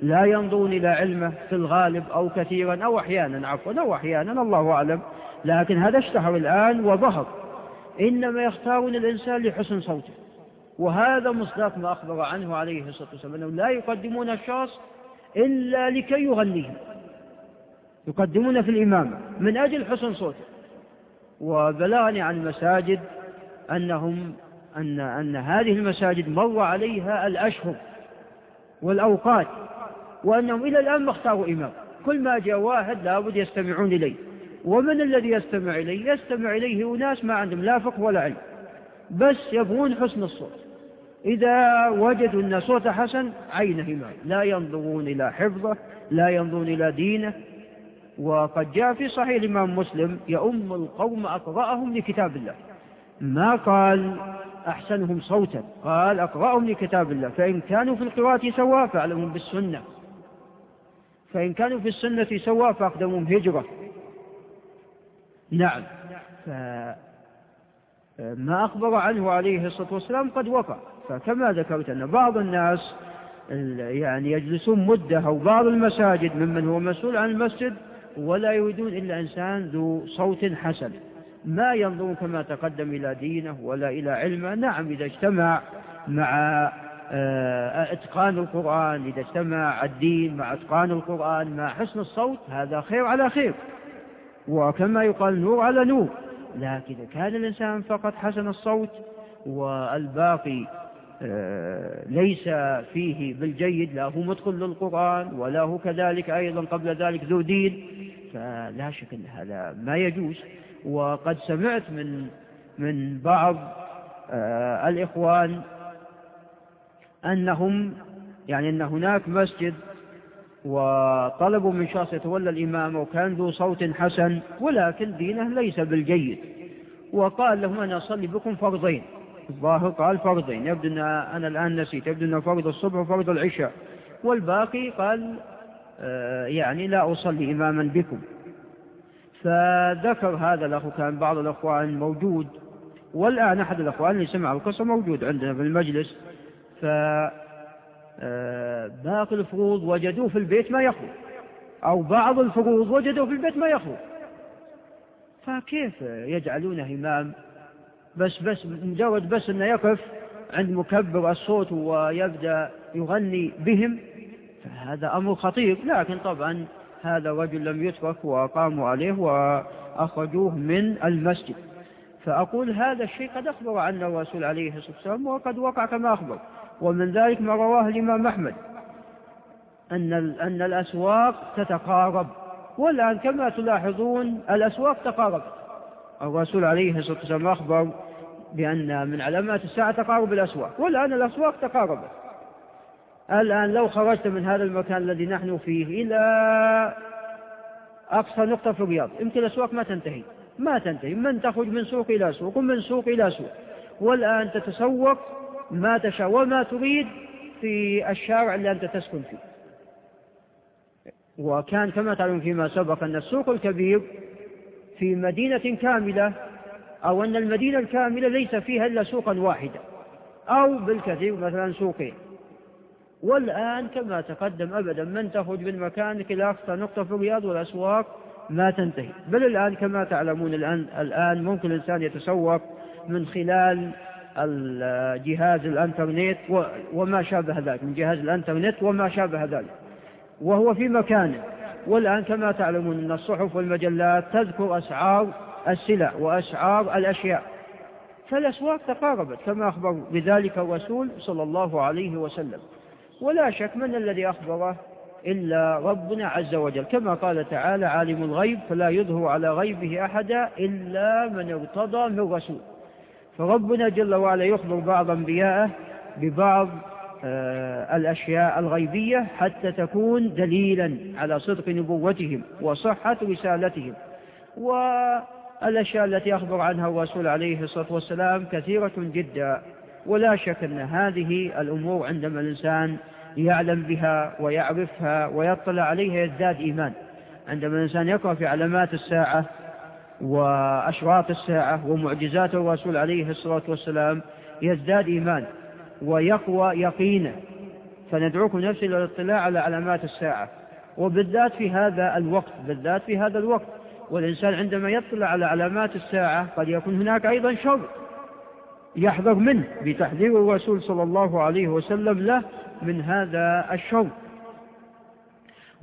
S3: لا ينظرون إلى علمه في الغالب أو كثيرا أو أحيانا عفوا أو أحيانا الله أعلم. لكن هذا اشتهر الآن وظهر. إنما يختارون الإنسان لحسن صوته. وهذا مصداق ما أخبر عنه عليه الصلاة والسلام أنه لا يقدمون الشخص إلا لكي يغنيهم يقدمون في الإمامة من أجل حسن صوته. وبلغني عن مساجد أنهم أن, أن هذه المساجد مر عليها الأشهر والأوقات وأنهم إلى الآن ما اختاروا إمام. كل ما جاء واحد لابد يستمعون إليه. ومن الذي يستمع إليه؟ يستمع إليه أناس ما عندهم لا فقه ولا علم بس يبغون حسن الصوت. إذا وجدوا أن صوته حسن عينه إمام لا ينظرون إلى حفظه لا ينظرون إلى دينه. وقد جاء في صحيح الإمام مسلم يؤم القوم أقرأهم لكتاب الله. ما قال أحسنهم صوتا؟ قال أقرأهم لكتاب الله. فإن كانوا في القراءة سواء فأعلمهم بالسنة. فإن كانوا في السنة سواء فأقدمهم هجرة. نعم. ما أخبر عنه عليه الصلاة والسلام قد وقع. فكما ذكرت أن بعض الناس يعني يجلسون مدة أو بعض المساجد ممن هو مسؤول عن المسجد ولا يريدون إلا إنسان ذو صوت حسن. ما ينظرون كما تقدم إلى دينه ولا إلى علمه. نعم إذا اجتمع مع آه، إتقان القرآن إذا اجتمع الدين مع إتقان القرآن مع حسن الصوت هذا خير على خير. وكما يقال نور على نور. لكن كان الإنسان فقط حسن الصوت والباقي آه، ليس فيه بالجيد لا هو مدخل للقرآن ولا هو كذلك أيضا قبل ذلك ذو دين. فلا شك أن هذا ما يجوز. وقد سمعت من من بعض آه، الإخوان أنهم يعني أن هناك مسجد وطلبوا من شخص يتولى الإمام وكان ذو صوت حسن ولكن دينه ليس بالجيد. وقال لهم أنا أصلي بكم فرضين. الظاهر قال فرضين. يبدو أن أنا الآن نسيت. يبدو أن فرض الصبح وفرض العشاء. والباقي قال آه، يعني لا أصلي إماما بكم. فذكر هذا الأخ كان بعض الأخوان موجود. والآن أحد الأخوان اللي سمع القصة موجود عندنا في المجلس. باقي الفروض وجدوه في البيت ما يخرج أو بعض الفروض وجدوه في البيت ما يخرج فكيف يجعلونه إمام بس بس مجرد بس أنه يقف عند مكبر الصوت ويبدأ يغني بهم؟ فهذا أمر خطير. لكن طبعا هذا الرجل لم يترك وقاموا عليه وأخرجوه من المسجد. فأقول هذا الشيء قد أخبر عنه الرسول عليه الصلاة والسلام وقد وقع كما أخبر. ومن ذلك ما رواه الإمام أحمد أن أن الأسواق تتقارب. والآن كما تلاحظون الأسواق تقاربت. الرسول عليه الصلاة والسلام أخبر بأن من علامات الساعة تقارب الأسواق والآن الأسواق تقاربت. الآن لو خرجت من هذا المكان الذي نحن فيه إلى أقصى نقطة في الرياض يمكن الأسواق ما تنتهي. ما تنتهي. من تخرج من سوق إلى سوق ومن سوق إلى سوق. والآن تتسوق ما تشاء وما تريد في الشارع اللي أنت تسكن فيه. وكان كما تعلم فيما سبق أن السوق الكبير في مدينة كاملة أو أن المدينة الكاملة ليس فيها إلا سوقا واحدا أو بالكثير مثلا سوقين. والآن كما تقدم أبدا من تخرج من مكانك إلى أقصى نقطة في الرياض والأسواق ما تنتهي. بل الآن كما تعلمون الآن, الآن ممكن الإنسان يتسوق من خلال الجهاز الانترنت وما شابه ذلك من جهاز الانترنت وما شابه ذلك وهو في مكانه. والآن كما تعلمون أن الصحف والمجلات تذكر أسعار السلع وأسعار الأشياء فالأسواق تقاربت كما أخبر بذلك الرسول صلى الله عليه وسلم. ولا شك من الذي أخبره إلا ربنا عز وجل. كما قال تعالى عالم الغيب فلا يظهر على غيبه أحدا إلا من ارتضى من رسول. فربنا جل وعلا يخبر بعض أنبياءه ببعض آه، الأشياء الغيبية حتى تكون دليلا على صدق نبوتهم وصحة رسالتهم. والأشياء التي أخبر عنها الرسول عليه الصلاة والسلام كثيرة جدا. ولا شك أن هذه الأمور عندما الإنسان يعلم بها ويعرفها ويطلع عليها يزداد إيمان. عندما الإنسان يقرأ في علامات الساعة وأشراط الساعة ومعجزات الرسول عليه الصلاة والسلام يزداد إيمان ويقوى يقينا. فندعوكم نفسي للاطلاع على علامات الساعة. وبالذات في هذا الوقت بالذات في هذا الوقت. والإنسان عندما يطلع على علامات الساعة قد يكون هناك أيضا شر يحذر منه بتحذير الرسول صلى الله عليه وسلم له من هذا الشر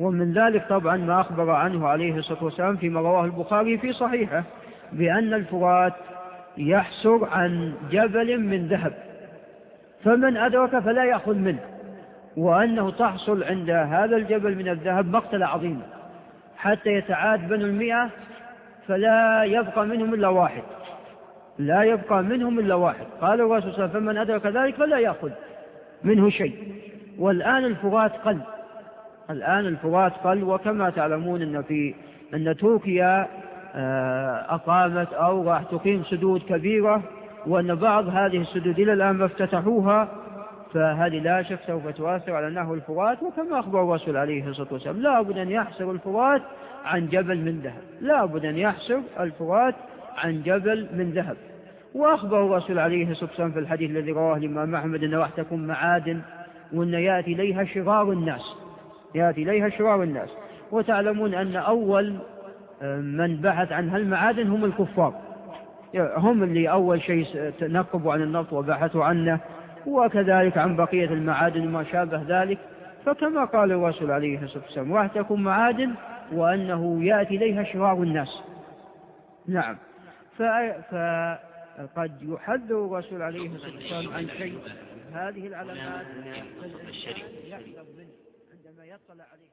S3: ومن ذلك طبعا ما أخبر عنه عليه الصلاة والسلام فيما رواه البخاري في صحيحه بأن الفرات يحسر عن جبل من ذهب فمن أدرك فلا يأخذ منه وأنه تحصل عند هذا الجبل من الذهب مقتلة عظيمة حتى يتعاد بنو المئة فلا يبقى منهم إلا واحد لا يبقى منهم إلا واحد. قال الرسول صلى الله عليه وسلم فمن أدرك ذلك فلا يأخذ منه شيء. والآن الفرات قل الآن الفرات قل وكما تعلمون أن في أن تركيا آه، أقامت أو راح تقيم سدود كبيرة وأن بعض هذه السدود إلى الآن ما افتتحوها فهذه لا شك سوف تؤثر على نهر الفرات وكما أخبر الرسول عليه الصلاة والسلام لا بد أن يحسر الفرات عن جبل من ذهب لا بد أن يحسر الفرات عن جبل من ذهب. وأخبر الرسول عليه الصلاة والسلام في الحديث الذي رواه الإمام أحمد أن راح تكون معادن وأن يأتي إليها شرار الناس. يأتي إليها شرار الناس وتعلمون أن أول آه، من بحث عن هالمعادن هم الكفار هم اللي أول شيء تنقبوا عن النفط وبحثوا عنه وكذلك عن بقية المعادن وما شابه ذلك فكما قال الرسول عليه الصلاة والسلام راح تكون معادن وأنه يأتي إليها شرار الناس نعم فقد يحذر الرسول عليه الصلاة والسلام عن شيء هذه العلامات عندما يطلع عليه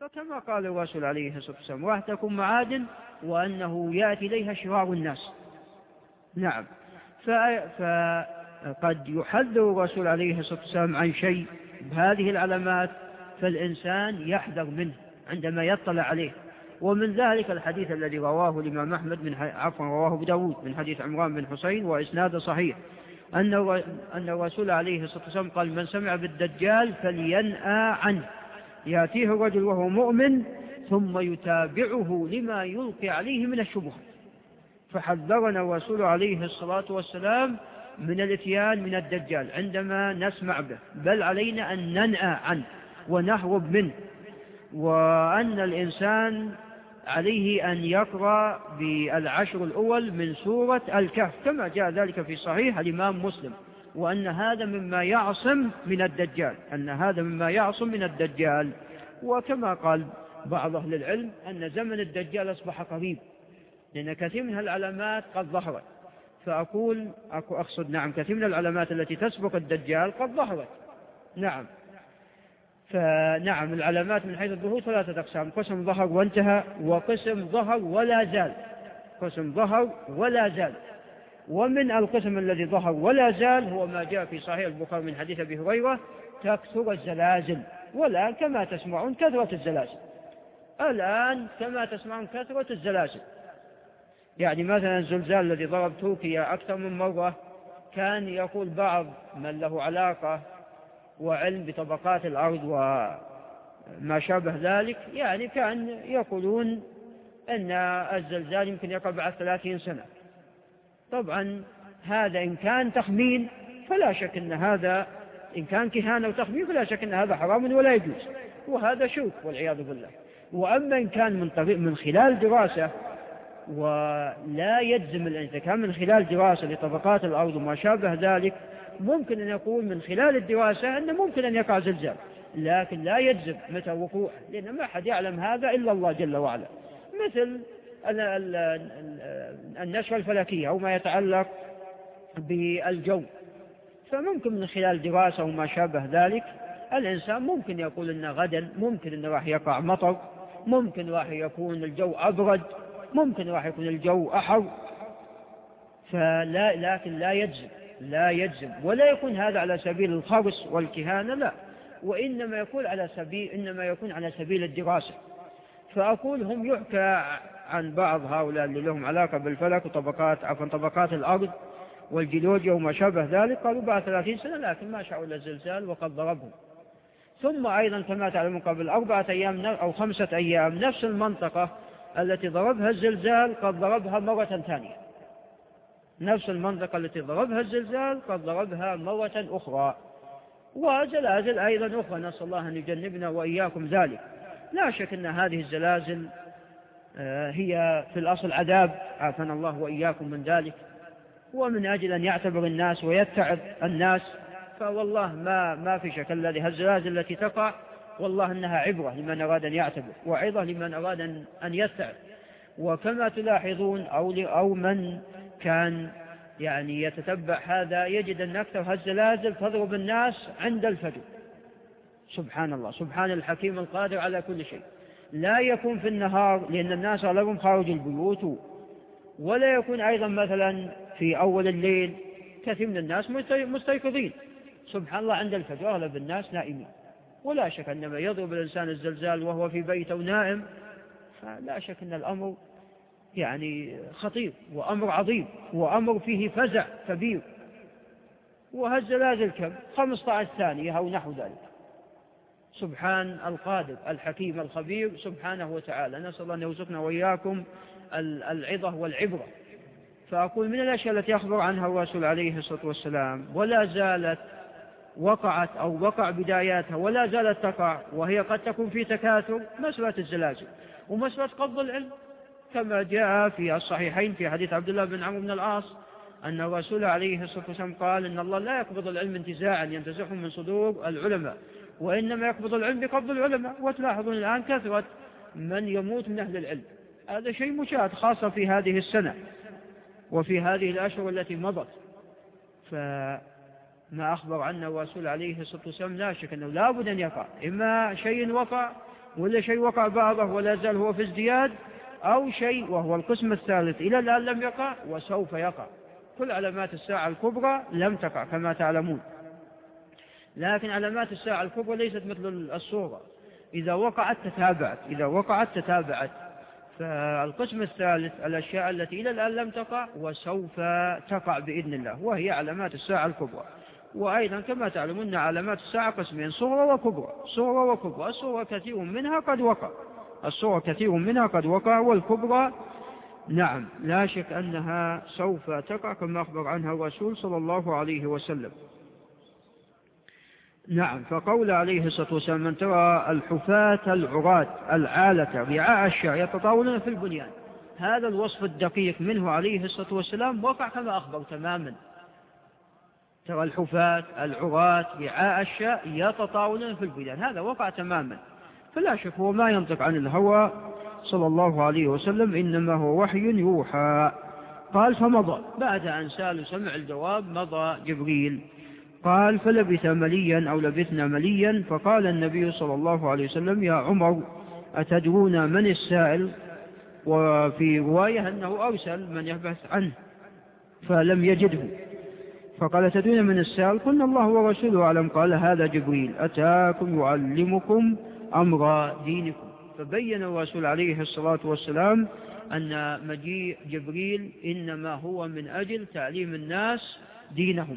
S3: فكما قال الرسول عليه الصلاة والسلام تكون معادن وأنه يأتي إليها شرار الناس. نعم. فقد يحذر الرسول عليه الصلاة والسلام عن شيء بهذه العلامات فالإنسان يحذر منه عندما يطلع عليه. ومن ذلك الحديث الذي رواه الإمام أحمد من عفوا رواه أبو من حديث عمران بن حسين وإسناده صحيح. أن الرسول عليه الصلاة والسلام قال من سمع بالدجال فلينأى عنه. يأتيه الرجل وهو مؤمن ثم يتابعه لما يلقي عليه من الشبهات فحذرنا الرسول عليه الصلاة والسلام من الإتيان من الدجال عندما نسمع به. بل علينا أن ننأى عنه ونهرب منه. وأن الإنسان عليه أن يقرأ بالعشر الأول من سورة الكهف كما جاء ذلك في صحيح الإمام مسلم. وأن هذا مما يعصم من الدجال أن هذا مما يعصم من الدجال. وكما قال بعض أهل العلم أن زمن الدجال أصبح قريب لأن كثير من العلامات قد ظهرت. فأقول أقصد نعم كثير من العلامات التي تسبق الدجال قد ظهرت. نعم. فنعم العلامات من حيث الظهور ثلاثة أقسام قسم ظهر وانتهى وقسم ظهر ولا زال. قسم ظهر ولا زال. ومن القسم الذي ظهر ولا زال هو ما جاء في صحيح البخاري من حديث أبي هريرة تكثر الزلازل. والآن كما تسمعون كثرة الزلازل. الآن كما تسمعون كثرة الزلازل. يعني مثلا الزلزال الذي ضرب تركيا أكثر من مرة كان يقول بعض من له علاقة وعلم بطبقات الأرض وما شابه ذلك يعني كان يقولون أن الزلزال يمكن يقع بعد ثلاثين سنة. طبعا هذا إن كان تخمين فلا شك أن هذا إن كان كهانة وتخمين فلا شك أن هذا حرام ولا يجوز. وهذا شوك والعياذ بالله. وأما إن كان من طريق من خلال دراسة ولا يجزم إذا كان من خلال دراسة لطبقات الأرض وما شابه ذلك ممكن أن يقول من خلال الدراسة أنه ممكن أن يقع زلزال. لكن لا يجزم متى وقوعه لأن ما أحد يعلم هذا إلا الله جل وعلا. مثل النشرة الفلكية أو ما يتعلق بالجو. فممكن من خلال دراسة وما شابه ذلك الإنسان ممكن يقول أن غدا ممكن أنه راح يقع مطر ممكن راح يكون الجو أبرد ممكن راح يكون الجو أحر. فلا لكن لا يجزم لا يجزم. ولا يكون هذا على سبيل الخرس والكهانة لا. وإنما يكون على سبيل إنما يكون على سبيل الدراسة. فأقول هم يحكى عن بعض هؤلاء اللي لهم علاقة بالفلك وطبقات عفوا طبقات الأرض والجيولوجيا وما شابه ذلك. قالوا بعد ثلاثين سنة لكن ما شعوا إلا الزلزال وقد ضربهم. ثم أيضا كما تعلمون قبل أربعة أيام أو خمسة أيام نفس المنطقة التي ضربها الزلزال قد ضربها مرة ثانية. نفس المنطقة التي ضربها الزلزال قد ضربها مرة أخرى. وزلازل أيضا أخرى. نسأل الله أن يجنبنا وإياكم ذلك. لا شك أن هذه الزلازل هي في الأصل عذاب عافنا الله وإياكم من ذلك. ومن أجل أن يعتبر الناس ويتعب الناس فوالله ما ما في شك هذه الزلازل التي تقع والله أنها عبرة لمن أراد أن يعتبر وعظة لمن أراد أن يتعب وكما تلاحظون أو أو من كان يعني يتتبع هذا يجد أن أكثر الزلازل تضرب الناس عند الفجر. سبحان الله سبحان الحكيم القادر على كل شيء. لا يكون في النهار لأن الناس أغلبهم خارج البيوت. ولا يكون أيضا مثلا في أول الليل كثير من الناس مستيقظين. سبحان الله عند الفجر أغلب الناس نائمين. ولا شك عندما يضرب الإنسان الزلزال وهو في بيته نائم فلا شك أن الأمر يعني خطير وأمر عظيم وأمر فيه فزع كبير. وهالزلازل كم؟ 15 ثانية أو نحو ذلك. سبحان القادر الحكيم الخبير سبحانه وتعالى. نسأل الله أن يرزقنا وإياكم العظة والعبرة. فأقول من الأشياء التي أخبر عنها الرسول عليه الصلاة والسلام ولا زالت وقعت أو وقع بداياتها ولا زالت تقع وهي قد تكون في تكاثر مسألة الزلازل. ومسألة قبض العلم كما جاء في الصحيحين في حديث عبد الله بن عمرو بن العاص أن الرسول عليه الصلاة والسلام قال إن الله لا يقبض العلم انتزاعا ينتزعه من صدور العلماء. وإنما يقبض العلم بقبض العلماء. وتلاحظون الآن كثرة من يموت من أهل العلم. هذا شيء مشاهد خاصة في هذه السنة وفي هذه الأشهر التي مضت. فما أخبر عنه الرسول عليه الصلاة والسلام لا شك أنه لا بد أن يقع. إما شيء وقع ولا شيء وقع بعضه ولا زال هو في ازدياد أو شيء وهو القسم الثالث. إلى الآن لم يقع وسوف يقع. كل علامات الساعة الكبرى لم تقع كما تعلمون. لكن علامات الساعة الكبرى ليست مثل الصورة. إذا وقعت تتابعت. إذا وقعت تتابعت. فالقسم الثالث الأشياء التي إلى الآن لم تقع وسوف تقع بإذن الله وهي علامات الساعة الكبرى. وأيضا كما تعلمون علامات الساعة قسمين صغرى وكبرى. صغرى وكبرى. الصغرى كثير منها قد وقع. الصغرى كثير منها قد وقع والكبرى نعم لا شك أنها سوف تقع كما أخبر عنها الرسول صلى الله عليه وسلم. نعم فقول عليه الصلاة والسلام من ترى الحفاة العراة العالة رعاء الشعر يتطاولون في البنيان هذا الوصف الدقيق منه عليه الصلاة والسلام وقع كما أخبر تماما. ترى الحفاة العراة رعاء الشاء يتطاولون في البنيان هذا وقع تماما. فلا شك هو ما ينطق عن الهوى صلى الله عليه وسلم إنما هو وحي يوحى. قال فمضى. بعد أن سال سمع الجواب مضى جبريل. قال فلبث مليا أو لبثنا مليا فقال النبي صلى الله عليه وسلم يا عمر أتدرون من السائل؟ وفي رواية أنه أرسل من يبحث عنه فلم يجده. فقال تدرون من السائل؟ قلنا الله ورسوله أعلم. قال هذا جبريل أتاكم يعلمكم أمر دينكم. فبين الرسول عليه الصلاة والسلام أن مجيء جبريل إنما هو من أجل تعليم الناس دينهم.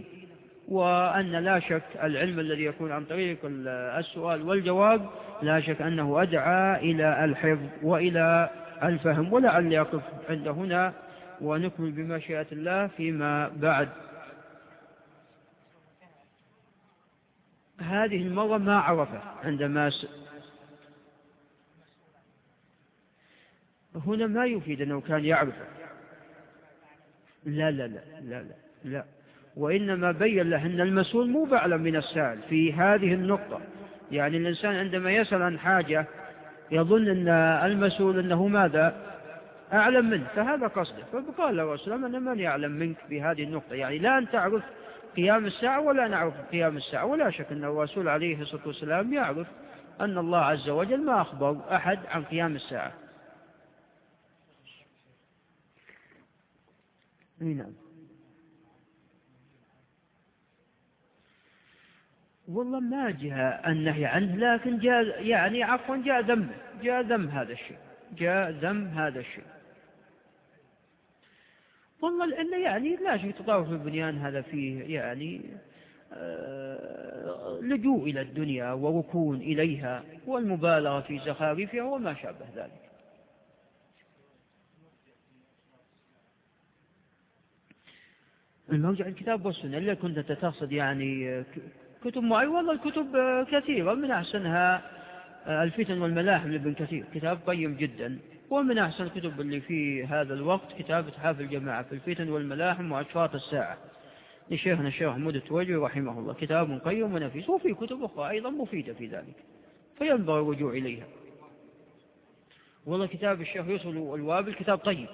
S3: وأن لا شك العلم الذي يكون عن طريق السؤال والجواب لا شك أنه أدعى إلى الحفظ وإلى الفهم ولعل يقف عند هنا ونكمل بمشيئة الله فيما بعد هذه المرة ما عرفه عندما س... هنا ما يفيد أنه كان يعرفه لا لا لا لا لا, لا. وإنما بين له أن المسؤول مو بأعلم من السائل في هذه النقطة. يعني الإنسان عندما يسأل عن حاجة يظن أن المسؤول أنه ماذا؟ أعلم منه فهذا قصده. فقال له الرسول أنا من يعلم منك بهذه النقطة. يعني لا أن تعرف قيام الساعة ولا نعرف قيام الساعة ولا شك أن الرسول عليه الصلاة والسلام يعرف أن الله عز وجل ما أخبر أحد عن قيام الساعة. نعم. والله ما جاء النهي عنه لكن جاء يعني عفوا جاء ذم جاء ذم هذا الشيء جاء ذم هذا الشيء. والله لأنه يعني لا شيء تطاول في البنيان هذا فيه يعني آه، لجوء إلى الدنيا وركون إليها والمبالغة في زخارفها وما شابه ذلك. المرجع الكتاب والسنة اللي كنت تقصد يعني كتب معينة والله الكتب كثيرة. من أحسنها آه، الفتن والملاحم لابن كثير. كتاب قيم جدا. ومن أحسن الكتب اللي في هذا الوقت كتاب إتحاف الجماعة في الفتن والملاحم وأشفاط الساعة. لشيخنا الشيخ محمود التوجي رحمه الله. كتاب قيم ونفيس. وفي كتب أخرى أيضا مفيدة في ذلك. فينبغي الرجوع إليها. والله كتاب الشيخ يوسف الوابل كتاب طيب.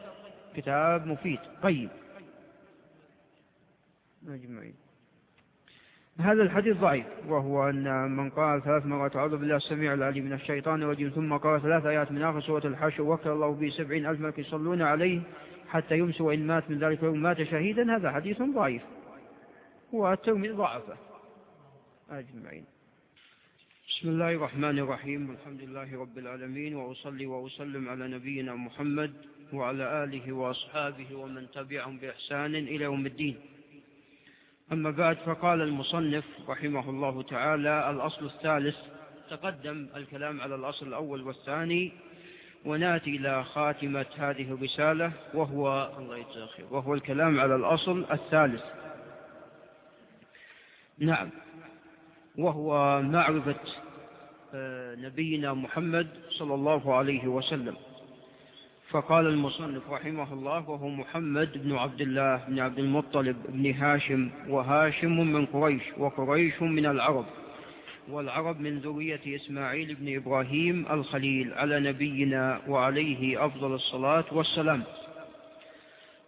S3: كتاب مفيد. قيم أجمعين هذا الحديث ضعيف وهو أن من قال ثلاث مرات أعوذ بالله السميع العليم من الشيطان الرجيم ثم قال ثلاث آيات من آخر سورة الحشر وكر الله به سبعين ألف ملك يصلون عليه حتى يمسي وإن مات من ذلك يوم مات شهيدا. هذا حديث ضعيف والترمذي ضعفه. أجمعين. بسم الله الرحمن الرحيم والحمد لله رب العالمين وأصلي وأسلم على نبينا محمد وعلى آله وأصحابه ومن تبعهم بإحسان إلى يوم الدين. أما بعد فقال المصنف رحمه الله تعالى الأصل الثالث تقدم الكلام على الأصل الأول والثاني ونأتي إلى خاتمة هذه الرسالة وهو الله وهو الكلام على الأصل الثالث. نعم وهو معرفة آه، نبينا محمد صلى الله عليه وسلم. فقال المصنف رحمه الله وهو محمد بن عبد الله بن عبد المطلب بن هاشم وهاشم من قريش وقريش من العرب والعرب من ذرية إسماعيل بن إبراهيم الخليل على نبينا وعليه أفضل الصلاة والسلام.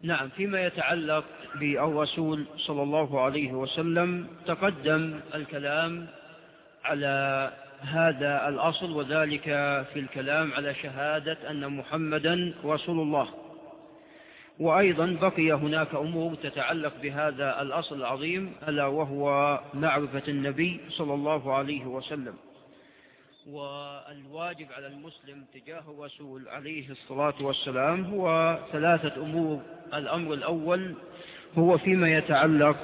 S3: نعم فيما يتعلق بالرسول صلى الله عليه وسلم تقدم الكلام على هذا الأصل وذلك في الكلام على شهادة أن محمدا رسول الله. وأيضا بقي هناك أمور تتعلق بهذا الأصل العظيم ألا وهو معرفة النبي صلى الله عليه وسلم والواجب على المسلم تجاه الرسول عليه الصلاة والسلام هو ثلاثة أمور. الأمر الأول هو فيما يتعلق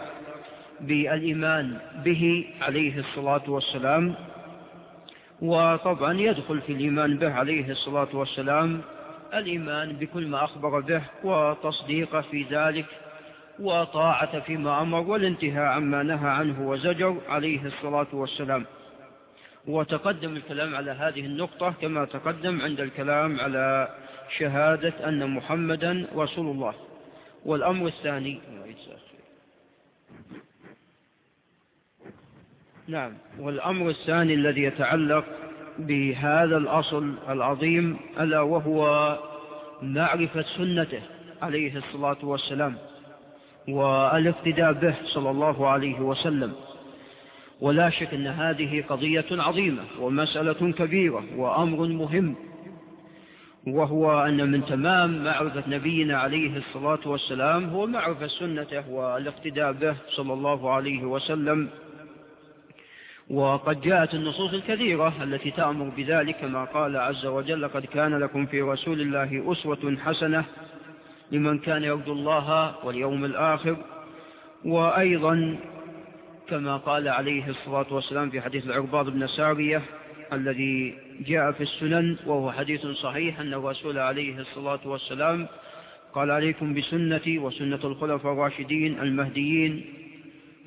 S3: بالإيمان به عليه الصلاة والسلام. وطبعا يدخل في الإيمان به عليه الصلاة والسلام. الإيمان بكل ما أخبر به وتصديقه في ذلك وطاعة فيما أمر والانتهاء عما نهى عنه وزجر عليه الصلاة والسلام. وتقدم الكلام على هذه النقطة كما تقدم عند الكلام على شهادة أن محمدا رسول الله. والأمر الثاني نعم. والأمر الثاني الذي يتعلق بهذا الأصل العظيم ألا وهو معرفة سنته عليه الصلاة والسلام والإقتداء به صلى الله عليه وسلم. ولا شك أن هذه قضية عظيمة ومسألة كبيرة وأمر مهم وهو أن من تمام معرفة نبينا عليه الصلاة والسلام هو معرفة سنته والإقتداء به صلى الله عليه وسلم. وقد جاءت النصوص الكثيرة التي تأمر بذلك كما قال عز وجل قد كان لكم في رسول الله أسوة حسنة لمن كان يرجو الله واليوم الآخر. وأيضا كما قال عليه الصلاة والسلام في حديث العرباض بن سارية الذي جاء في السنن وهو حديث صحيح أن الرسول عليه الصلاة والسلام قال عليكم بسنتي وسنة الخلفاء الراشدين المهديين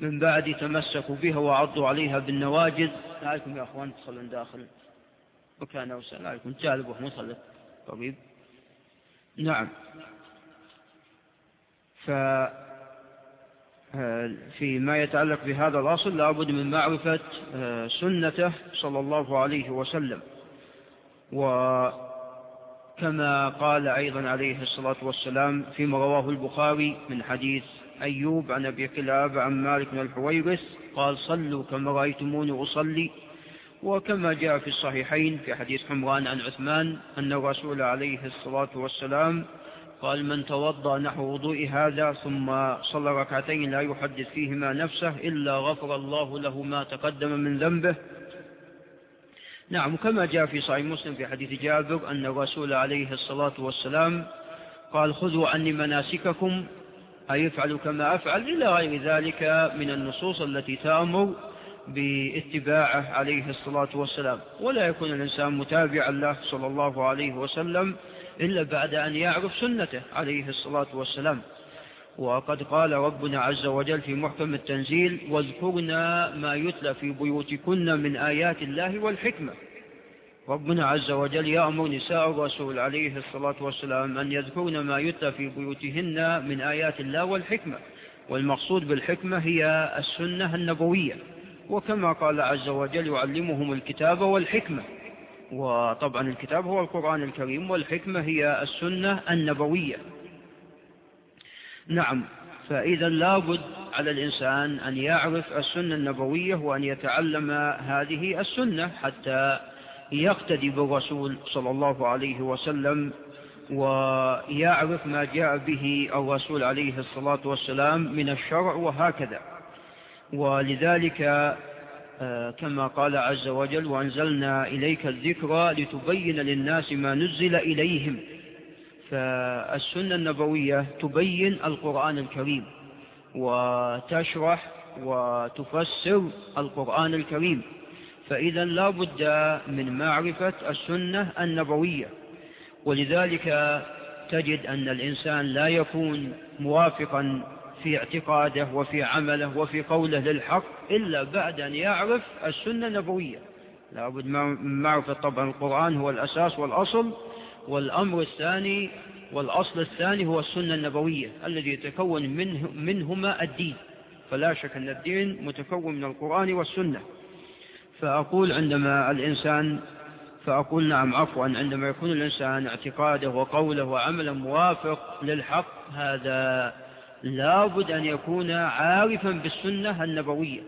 S3: من بعد تمسكوا بها وعضوا عليها بالنواجذ. لعلكم يا أخوان تصلون داخل. وكان أوسع. لعلكم جالب ومصلى طبيب. نعم. ف فيما يتعلق بهذا الأصل لابد من معرفة آه، سنته صلى الله عليه وسلم. وكما قال أيضا عليه الصلاة والسلام فيما رواه البخاري من حديث أيوب عن أبي قلاب عن مالك بن الحويرث قال صلوا كما رأيتموني أصلي. وكما جاء في الصحيحين في حديث حمران عن عثمان أن الرسول عليه الصلاة والسلام قال من توضأ نحو وضوء هذا ثم صلى ركعتين لا يحدث فيهما نفسه إلا غفر الله له ما تقدم من ذنبه. نعم كما جاء في صحيح مسلم في حديث جابر أن الرسول عليه الصلاة والسلام قال خذوا عني مناسككم أي افعلوا كما أفعل إلى غير ذلك من النصوص التي تأمر باتباعه عليه الصلاة والسلام. ولا يكون الإنسان متابعا له صلى الله عليه وسلم إلا بعد أن يعرف سنته عليه الصلاة والسلام. وقد قال ربنا عز وجل في محكم التنزيل واذكرنا ما يتلى في بيوتكن من آيات الله والحكمة. ربنا عز وجل يأمر نساء الرسول عليه الصلاة والسلام أن يذكرن ما يتلى في بيوتهن من آيات الله والحكمة. والمقصود بالحكمة هي السنة النبوية. وكما قال عز وجل يعلمهم الكتاب والحكمة. وطبعا الكتاب هو القرآن الكريم والحكمة هي السنة النبوية. نعم فإذا لابد على الإنسان أن يعرف السنة النبوية وأن يتعلم هذه السنة حتى يقتدي بالرسول صلى الله عليه وسلم ويعرف ما جاء به الرسول عليه الصلاة والسلام من الشرع وهكذا. ولذلك آه، كما قال عز وجل وأنزلنا إليك الذكرى لتبين للناس ما نزل إليهم فالسنة النبوية تبين القرآن الكريم وتشرح وتفسر القرآن الكريم. فإذا لا بد من معرفة السنة النبوية ولذلك تجد أن الإنسان لا يكون موافقا في اعتقاده وفي عمله وفي قوله للحق إلا بعد أن يعرف السنة النبوية. لابد من معرفة طبعا القرآن هو الأساس والأصل والأمر الثاني والأصل الثاني هو السنة النبوية الذي يتكون منه منهما الدين. فلا شك أن الدين متكون من القرآن والسنة. فأقول عندما الإنسان فأقول نعم عفوا عندما يكون الإنسان اعتقاده وقوله وعمله موافق للحق هذا لابد أن يكون عارفا بالسنة النبوية.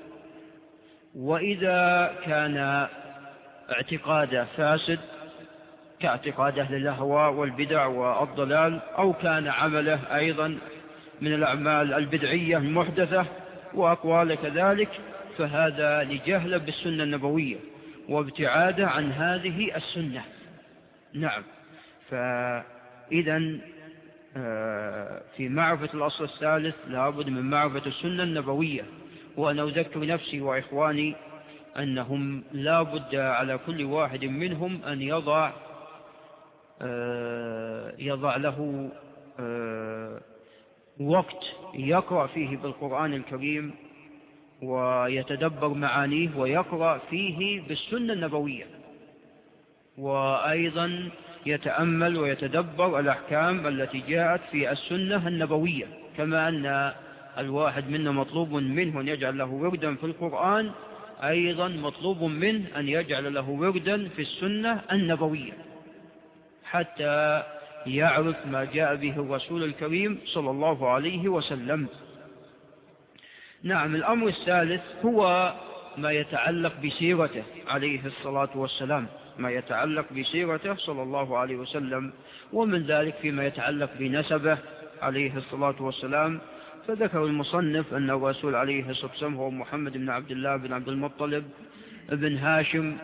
S3: وإذا كان اعتقاده فاسد كاعتقاد أهل الأهواء والبدع والضلال أو كان عمله أيضا من الأعمال البدعية المحدثة وأقوال كذلك فهذا لجهل بالسنة النبوية وابتعاده عن هذه السنة. نعم. فإذا آه، في معرفة الأصل الثالث لابد من معرفة السنة النبوية. وأنا أذكر نفسي وإخواني أنهم لا بد على كل واحد منهم أن يضع آه، يضع له آه، وقت يقرأ فيه بالقرآن الكريم ويتدبر معانيه ويقرأ فيه بالسنة النبوية. وأيضا يتأمل ويتدبر الأحكام التي جاءت في السنة النبوية كما أن الواحد منا مطلوب منه أن يجعل له وردا في القرآن أيضا مطلوب منه أن يجعل له وردا في السنة النبوية حتى يعرف ما جاء به الرسول الكريم صلى الله عليه وسلم. نعم الأمر الثالث هو ما يتعلق بسيرته عليه الصلاة والسلام ما يتعلق بسيرته صلى الله عليه وسلم ومن ذلك فيما يتعلق بنسبه عليه الصلاة والسلام. فذكر المصنف أن الرسول عليه الصلاة والسلام هو محمد بن عبد الله بن عبد المطلب بن هاشم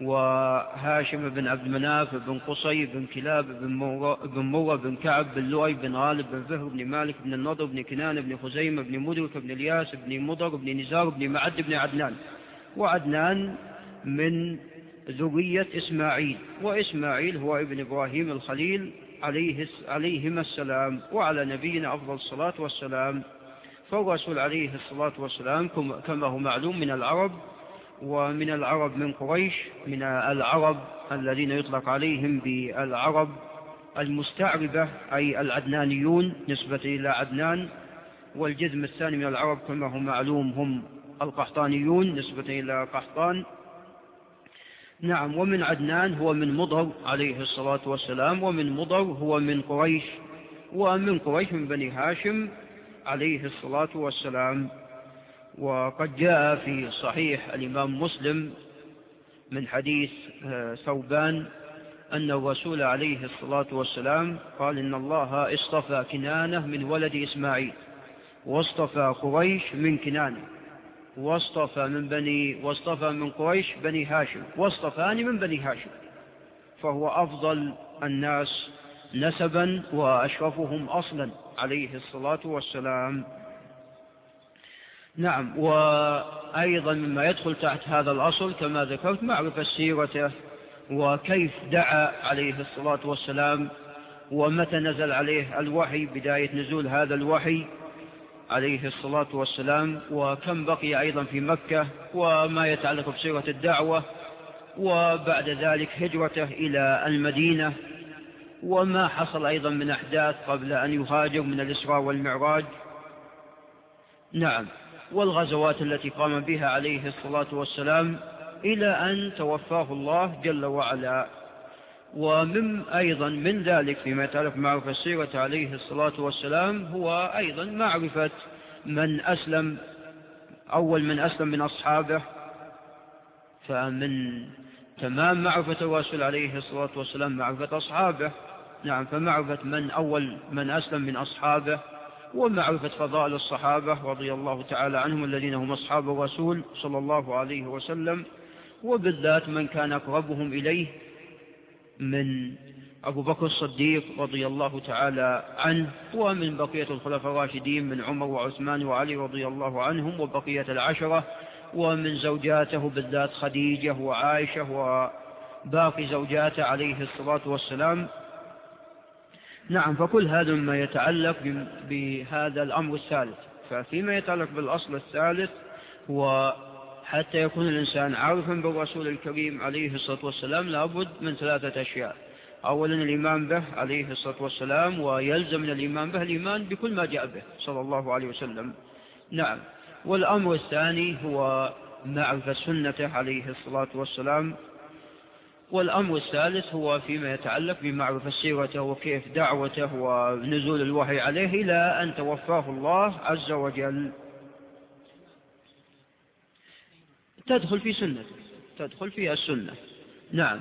S3: وهاشم بن عبد مناف بن قصي بن كلاب بن مرة بن, بن كعب بن لؤي بن غالب بن فهر بن مالك بن النضر بن كنان بن خزيمة بن مدرك بن الياس بن مضر بن نزار بن معد بن عدنان. وعدنان من ذرية إسماعيل. وإسماعيل هو ابن إبراهيم الخليل عليه عليهما السلام. وعلى نبينا أفضل الصلاة والسلام. فالرسول عليه الصلاة والسلام كما هو معلوم من العرب ومن العرب من قريش من العرب الذين يطلق عليهم بالعرب المستعربة أي العدنانيون نسبة إلى عدنان والجزم الثاني من العرب كما هو معلوم هم القحطانيون نسبة إلى قحطان. نعم ومن عدنان هو من مضر عليه الصلاة والسلام ومن مضر هو من قريش ومن قريش من بني هاشم عليه الصلاة والسلام. وقد جاء في صحيح الإمام مسلم من حديث آه، ثوبان أن الرسول عليه الصلاة والسلام قال إن الله اصطفى كنانة من ولد إسماعيل واصطفى قريش من كنانة واصطفى من بني واصطفى من قريش بني هاشم واصطفاني من بني هاشم فهو أفضل الناس نسبا وأشرفهم أصلا عليه الصلاة والسلام. نعم وأيضا مما يدخل تحت هذا الأصل كما ذكرت معرفة سيرته وكيف دعا عليه الصلاة والسلام ومتى نزل عليه الوحي بداية نزول هذا الوحي عليه الصلاة والسلام وكم بقي أيضا في مكة وما يتعلق بسيرة الدعوة وبعد ذلك هجرته إلى المدينة وما حصل أيضا من أحداث قبل أن يهاجر من الإسراء والمعراج. نعم. والغزوات التي قام بها عليه الصلاة والسلام إلى أن توفاه الله جل وعلا. ومن أيضا من ذلك فيما يتعلق معرفة السيرة عليه الصلاة والسلام هو أيضا معرفة من أسلم أول من أسلم من أصحابه. فمن تمام معرفة الرسول عليه الصلاة والسلام معرفة أصحابه نعم فمعرفة من أول من أسلم من أصحابه. ومعرفة فضائل الصحابة رضي الله تعالى عنهم الذين هم أصحاب الرسول صلى الله عليه وسلم وبالذات من كان أقربهم إليه من أبو بكر الصديق رضي الله تعالى عنه ومن بقية الخلفاء الراشدين من عمر وعثمان وعلي رضي الله عنهم وبقية العشرة ومن زوجاته بالذات خديجة وعائشة وباقي زوجاته عليه الصلاة والسلام نعم فكل هذا مما يتعلق بهذا الأمر الثالث. ففيما يتعلق بالأصل الثالث هو حتى يكون الإنسان عارفا بالرسول الكريم عليه الصلاة والسلام لابد من ثلاثة أشياء. أولا الإيمان به عليه الصلاة والسلام ويلزم من الإيمان به الإيمان بكل ما جاء به صلى الله عليه وسلم. نعم. والأمر الثاني هو معرفة سنته عليه الصلاة والسلام والأمر الثالث هو فيما يتعلق بمعرفة سيرته وكيف دعوته ونزول الوحي عليه إلى أن توفاه الله عز وجل. تدخل في سنة. تدخل في السنة. نعم.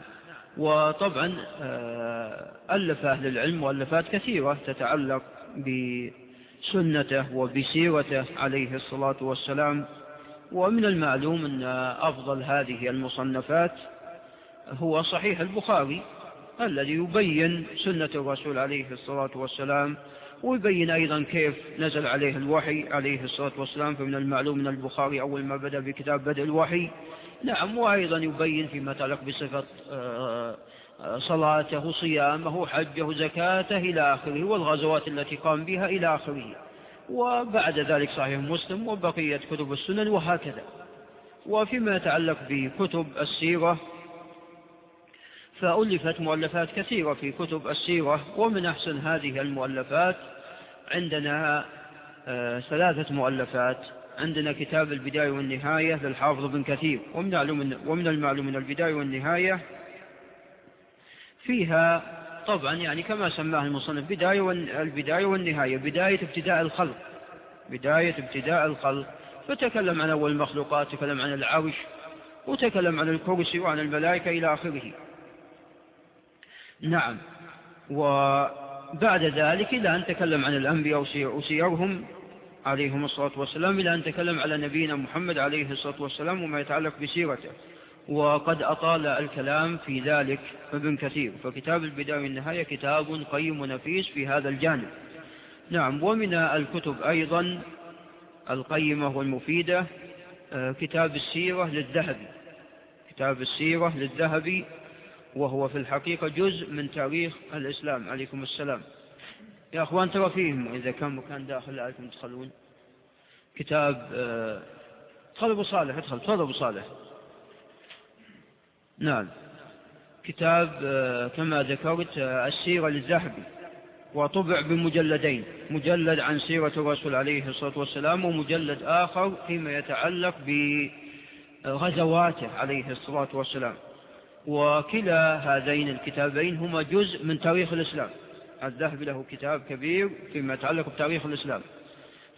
S3: وطبعا آه، ألف أهل العلم مؤلفات كثيرة تتعلق بسنته وبسيرته عليه الصلاة والسلام. ومن المعلوم أن أفضل هذه المصنفات هو صحيح البخاري الذي يبين سنة الرسول عليه الصلاة والسلام ويبين أيضا كيف نزل عليه الوحي عليه الصلاة والسلام. فمن المعلوم من البخاري أول ما بدأ بكتاب بدء الوحي نعم وأيضا يبين فيما يتعلق بصفة آه، آه، صلاته صيامه حجه زكاته إلى آخره والغزوات التي قام بها إلى آخره. وبعد ذلك صحيح مسلم وبقية كتب السنن وهكذا. وفيما يتعلق بكتب السيرة فألفت مؤلفات كثيرة في كتب السيرة ومن أحسن هذه المؤلفات عندنا آه، ثلاثة مؤلفات. عندنا كتاب البداية والنهاية للحافظ بن كثير ومن, المعلوم من البداية والنهاية فيها طبعا يعني كما سماه المصنف بداية البداية والنهاية بداية ابتداء الخلق. بداية ابتداء الخلق. فتكلم عن أول المخلوقات تكلم عن العرش وتكلم عن الكرسي وعن الملائكة إلى آخره. نعم. وبعد ذلك إلى أن تكلم عن الأنبياء وسيرهم عليهم الصلاة والسلام إلى أن تكلم على نبينا محمد عليه الصلاة والسلام وما يتعلق بسيرته. وقد أطال الكلام في ذلك ابن كثير. فكتاب البداية والنهاية كتاب قيم ونفيس في هذا الجانب. نعم. ومن الكتب أيضا القيمة والمفيدة آه، كتاب السيرة للذهبي. كتاب السيرة للذهبي وهو في الحقيقة جزء من تاريخ الإسلام. عليكم السلام. يا أخوان ترى فيهم إذا كان مكان داخل لعلكم تدخلون. كتاب آه، أبو صالح. ادخل. تفضل أبو صالح. نعم. كتاب آه، كما ذكرت آه، السيرة للذهبي وطبع بمجلدين مجلد عن سيرة الرسول عليه الصلاة والسلام ومجلد آخر فيما يتعلق بغزواته عليه الصلاة والسلام. وكلا هذين الكتابين هما جزء من تاريخ الإسلام. الذهبي له كتاب كبير فيما يتعلق بتاريخ الإسلام.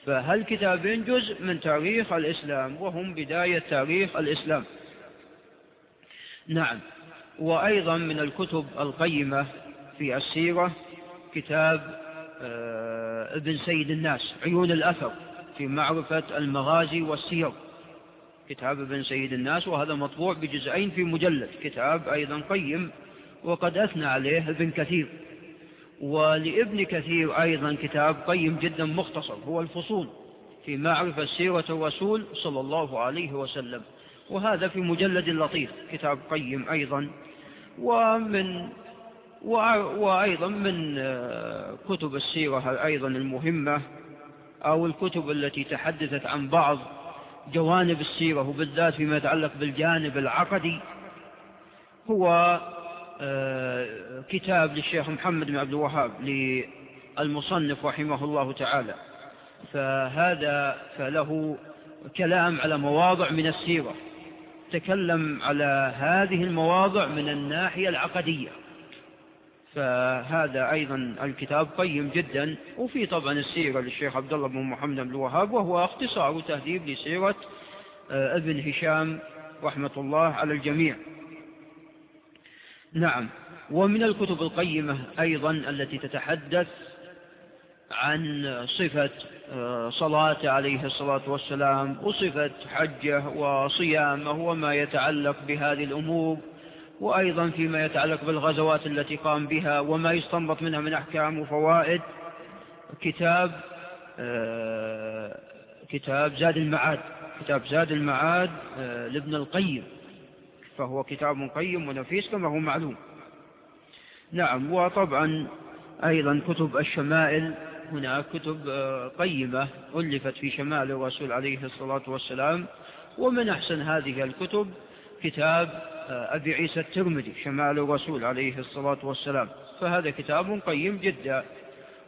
S3: فهالكتابين جزء من تاريخ الإسلام وهم بداية تاريخ الإسلام؟ نعم. وأيضا من الكتب القيمة في السيرة كتاب آه، ابن سيد الناس عيون الأثر في معرفة المغازي والسير. كتاب ابن سيد الناس وهذا مطبوع بجزئين في مجلد. كتاب أيضا قيم وقد أثنى عليه ابن كثير. ولابن كثير أيضا كتاب قيم جدا مختصر هو الفصول في معرفة سيرة الرسول صلى الله عليه وسلم. وهذا في مجلد لطيف كتاب قيم أيضا. ومن وأيضا من آه، كتب السيرة أيضا المهمة أو الكتب التي تحدثت عن بعض جوانب السيرة وبالذات فيما يتعلق بالجانب العقدي هو آه، كتاب للشيخ محمد بن عبد الوهاب للمصنف رحمه الله تعالى. فهذا فله كلام على مواضع من السيرة. تكلم على هذه المواضع من الناحية العقدية. فهذا أيضا الكتاب قيم جدا وفي طبعا السيرة للشيخ عبد الله بن محمد بن الوهاب وهو اختصار وتهذيب لسيرة آه، ابن هشام رحمة الله على الجميع. نعم. ومن الكتب القيمة أيضا التي تتحدث عن صفة آه، صلاة عليه الصلاة والسلام وصفة حجة وصيامه وما يتعلق بهذه الأمور. وأيضا فيما يتعلق بالغزوات التي قام بها وما يستنبط منها من أحكام وفوائد كتاب آه، كتاب زاد المعاد. كتاب زاد المعاد آه، لابن القيم. فهو كتاب قيم ونفيس كما هو معلوم. نعم وطبعا أيضا كتب الشمائل هناك كتب آه، قيمة ألفت في شمائل الرسول عليه الصلاة والسلام. ومن أحسن هذه الكتب كتاب أبي عيسى الترمذي شمائل الرسول عليه الصلاة والسلام. فهذا كتاب قيم جدا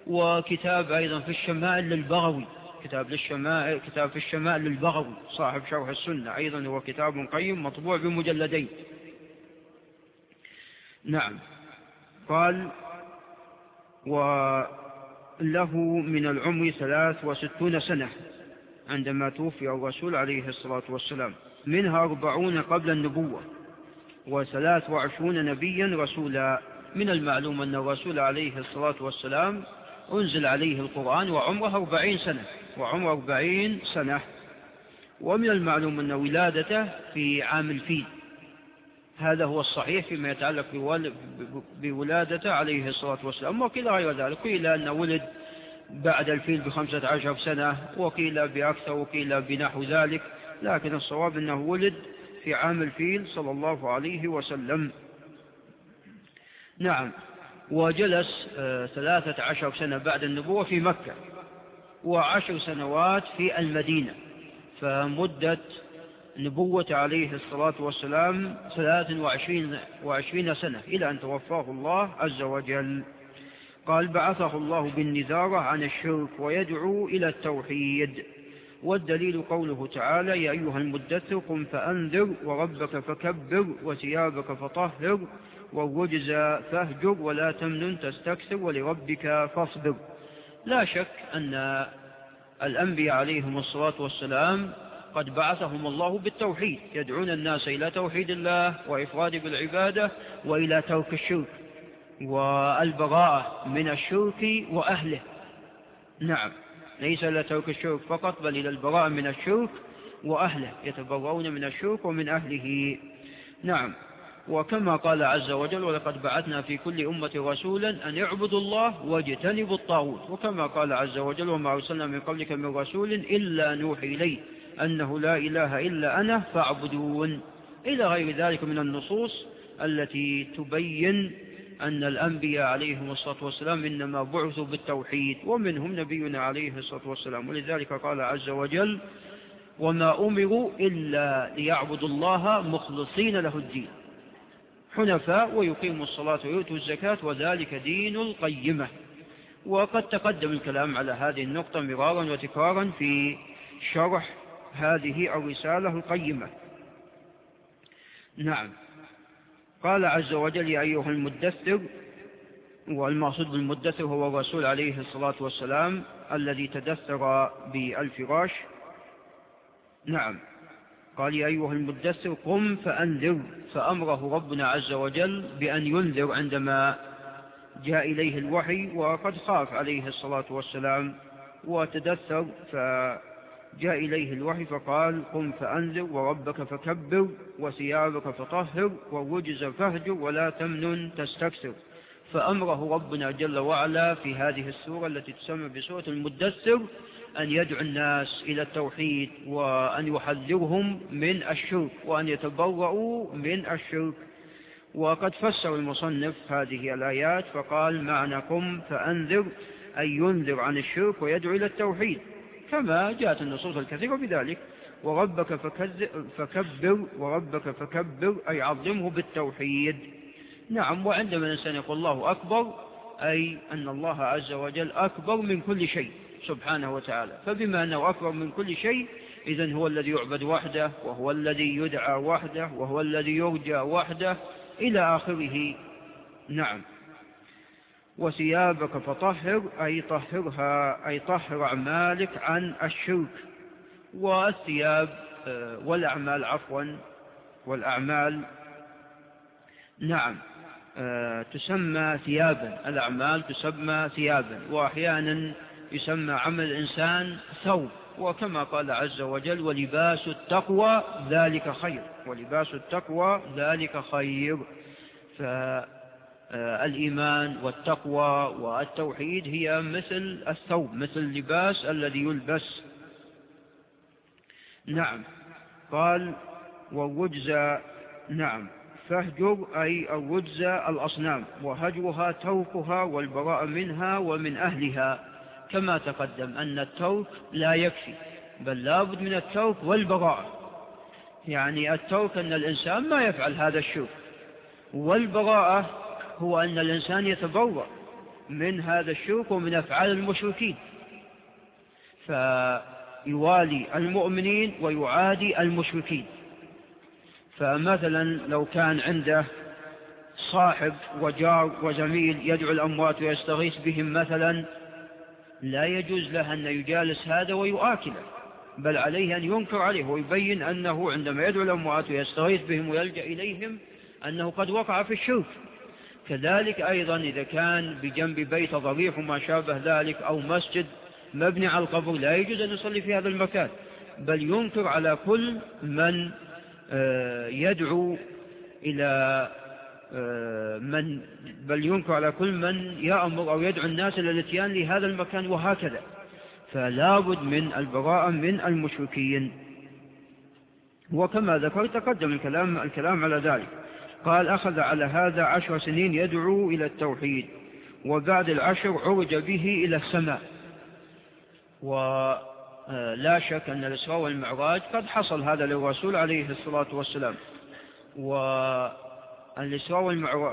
S3: وكتاب أيضا في الشمائل للبغوي. كتاب للشمائل كتاب في الشمائل للبغوي صاحب شرح السنة. أيضا هو كتاب قيم مطبوع بمجلدين. نعم. قال وله من العمر ثلاث وستون سنة عندما توفي الرسول عليه الصلاة والسلام منها أربعون قبل النبوة. وثلاث وعشرون نبيا رسولا. من المعلوم أن الرسول عليه الصلاة والسلام أنزل عليه القرآن وعمره أربعين سنة وعمره أربعين سنة. ومن المعلوم أن ولادته في عام الفيل. هذا هو الصحيح فيما يتعلق بولادته عليه الصلاة والسلام. وقيل غير ذلك. قيل أنه ولد بعد الفيل بخمسة عشر سنة وقيل بأكثر وقيل بنحو ذلك. لكن الصواب أنه ولد في عام الفيل صلى الله عليه وسلم. نعم. وجلس آه، ثلاثة عشر سنة بعد النبوة في مكة وعشر سنوات في المدينة. فمدة نبوة عليه الصلاة والسلام ثلاث وعشرين, وعشرين سنة إلى أن توفاه الله عز وجل. قال بعثه الله بالنذارة عن الشرك ويدعو إلى التوحيد. والدليل قوله تعالى يا أيها المدثر قم فأنذر وربك فكبر وثيابك فطهر والرجز فاهجر ولا تمنن تستكثر ولربك فاصبر. لا شك أن الأنبياء عليهم الصلاة والسلام قد بعثهم الله بالتوحيد يدعون الناس إلى توحيد الله وإفراد بالعبادة وإلى ترك الشرك والبراءة من الشرك وأهله. نعم. ليس إلى ترك الشرك فقط بل إلى البراءة من الشرك وأهله يتبرؤون من الشرك ومن أهله. نعم. وكما قال عز وجل ولقد بعثنا في كل أمة رسولا أن يعبدوا الله واجتنبوا الطاغوت. وكما قال عز وجل وما أرسلنا من قبلك من رسول إلا نوحي إليه أنه لا إله إلا أنا فاعبدون. إلى غير ذلك من النصوص التي تبين أن الأنبياء عليهم الصلاة والسلام إنما بعثوا بالتوحيد ومنهم نبينا عليه الصلاة والسلام. ولذلك قال عز وجل وما أمروا إلا ليعبدوا الله مخلصين له الدين. حنفاء ويقيموا الصلاة ويؤتوا الزكاة وذلك دين القيمة. وقد تقدم الكلام على هذه النقطة مرارا وتكرارا في شرح هذه الرسالة القيمة. نعم. قال عز وجل يا أيها المدثر والمقصود بالمدثر هو الرسول عليه الصلاة والسلام الذي تدثر بالفراش نعم. قال يا أيها المدثر قم فأنذر. فأمره ربنا عز وجل بأن ينذر عندما جاء إليه الوحي وقد خاف عليه الصلاة والسلام وتدثر فجاء إليه الوحي فقال قم فأنذر وربك فكبر وثيابك فطهر والرجز فاهجر ولا تمنن تستكثر. فأمره ربنا جل وعلا في هذه السورة التي تسمى بسورة المدثر أن يدعو الناس إلى التوحيد وأن يحذرهم من الشرك وأن يتبرؤوا من الشرك. وقد فسر المصنف هذه الآيات فقال معنكم فأنذر أن ينذر عن الشرك ويدعو إلى التوحيد. كما جاءت النصوص الكثيرة بذلك. وربك فكبر وربك فكبر أي عظمه بالتوحيد. نعم وعندما الإنسان يقول الله أكبر أي أن الله عز وجل أكبر من كل شيء سبحانه وتعالى. فبما أنه أكبر من كل شيء إذن هو الذي يعبد وحده وهو الذي يدعى وحده وهو الذي يرجى وحده إلى آخره. نعم. وثيابك فطهر أي طهرها أي طهر أعمالك عن الشرك. والثياب آه، والأعمال عفوا والأعمال. نعم آه، تسمى ثيابا. الأعمال تسمى ثيابا. وأحيانا يسمى عمل الإنسان ثوب. وكما قال عز وجل ولباس التقوى ذلك خير. ولباس التقوى ذلك خير. فالإيمان والتقوى والتوحيد هي مثل الثوب مثل اللباس الذي يلبس. نعم. قال والرجز نعم. فاهجر أي الرجز الأصنام. وهجرها تركها والبراء منها ومن أهلها. كما تقدم أن الترك لا يكفي بل لابد من الترك والبراءة يعني الترك أن الإنسان ما يفعل هذا الشرك والبراءة هو أن الإنسان يتبرأ من هذا الشوك ومن أفعال المشركين. فيوالي المؤمنين ويعادي المشركين. فمثلا لو كان عنده صاحب وجار وزميل يدعو الأموات ويستغيث بهم مثلا لا يجوز له أن يجالس هذا ويؤاكله بل عليه أن ينكر عليه ويبين أنه عندما يدعو الأموات ويستغيث بهم ويلجأ إليهم أنه قد وقع في الشرك. كذلك أيضا إذا كان بجنب بيت ضريح وما شابه ذلك أو مسجد مبني على القبر لا يجوز أن يصلي في هذا المكان بل ينكر على كل من آه، يدعو إلى آه، من بل ينكر على كل من يأمر أو يدعو الناس إلى الاتيان لهذا المكان وهكذا. فلا بد من البراءة من المشركين. وكما ذكر تقدم الكلام, الكلام على ذلك. قال أخذ على هذا عشر سنين يدعو إلى التوحيد وبعد العشر عرج به إلى السماء. ولا شك أن الإسراء والمعراج قد حصل هذا للرسول عليه الصلاة والسلام. والإسراء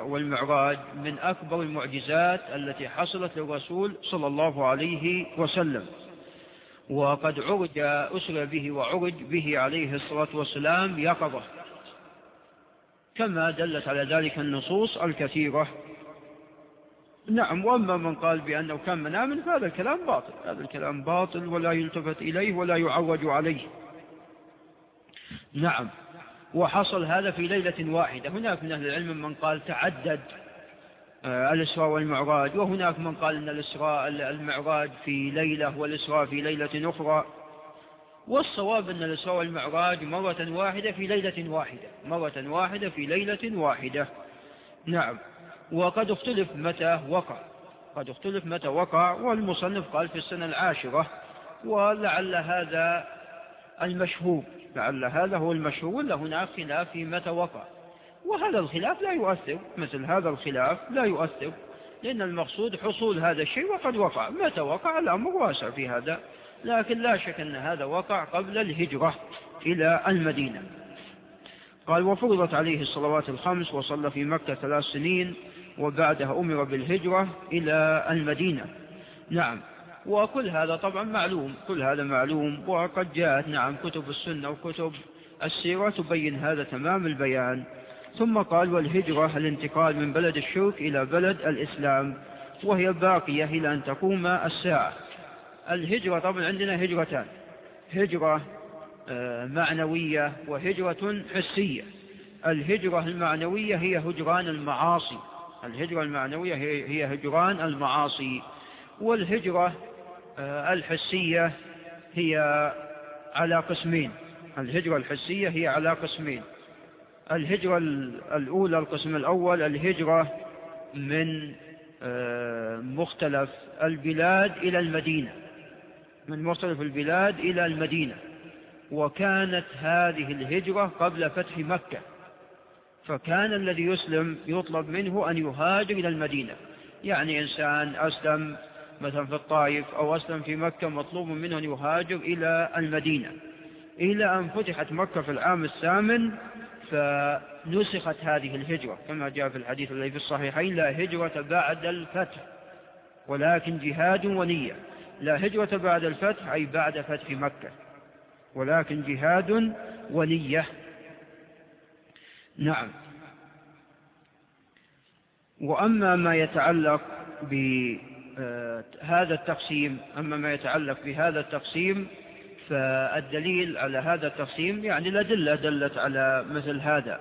S3: والمعراج من أكبر المعجزات التي حصلت للرسول صلى الله عليه وسلم. وقد عرج أسر به وعرج به عليه الصلاة والسلام يقظة. كما دلت على ذلك النصوص الكثيرة. نعم وأما من قال بأنه كان مناما فهذا الكلام باطل. هذا الكلام باطل ولا يلتفت إليه ولا يعوج عليه. نعم وحصل هذا في ليلة واحدة. هناك من أهل العلم من قال تعدد آه، الإسراء والمعراج. وهناك من قال أن الإسراء المعراج في ليلة والإسراء في ليلة أخرى. والصواب أن الإسراء والمعراج مرة واحدة في ليلة واحدة. مرة واحدة في ليلة واحدة. نعم. وقد اختلف متى وقع. قد اختلف متى وقع والمصنف قال في السنة العاشرة ولعل هذا المشهور. لعل هذا هو المشهور ولا هناك خلاف في متى وقع. وهذا الخلاف لا يؤثر. مثل هذا الخلاف لا يؤثر لأن المقصود حصول هذا الشيء وقد وقع. متى وقع؟ الأمر واسع في هذا. لكن لا شك أن هذا وقع قبل الهجرة إلى المدينة. قال وفرضت عليه الصلوات الخمس وصلى في مكة ثلاث سنين وبعدها أمر بالهجرة إلى المدينة. نعم. وكل هذا طبعا معلوم كل هذا معلوم وقد جاءت نعم كتب السنة وكتب السيرة تبين هذا تمام البيان. ثم قال والهجرة الانتقال من بلد الشرك إلى بلد الإسلام وهي باقية إلى أن تقوم الساعة. الهجرة طبعا عندنا هجرتان. هجرة آه، معنوية وهجرة حسية. الهجرة المعنوية هي هجران المعاصي. الهجرة المعنوية هي هجران المعاصي. والهجرة آه، الحسية هي على قسمين. الهجرة الحسية هي على قسمين. الهجرة الأولى القسم الأول الهجرة من آه، مختلف البلاد إلى المدينة. من مختلف البلاد إلى المدينة وكانت هذه الهجرة قبل فتح مكة. فكان الذي يسلم يطلب منه أن يهاجر إلى المدينة. يعني إنسان أسلم مثلا في الطائف أو أسلم في مكة مطلوب منه أن يهاجر إلى المدينة. إلى أن فتحت مكة في العام الثامن فنسخت هذه الهجرة. كما جاء في الحديث الذي في الصحيحين لا هجرة بعد الفتح ولكن جهاد ونية. لا هجرة بعد الفتح أي بعد فتح مكة. ولكن جهاد ونية نعم. وأما ما يتعلق بهذا التقسيم أما ما يتعلق بهذا التقسيم فالدليل على هذا التقسيم يعني الأدلة دلت على مثل هذا.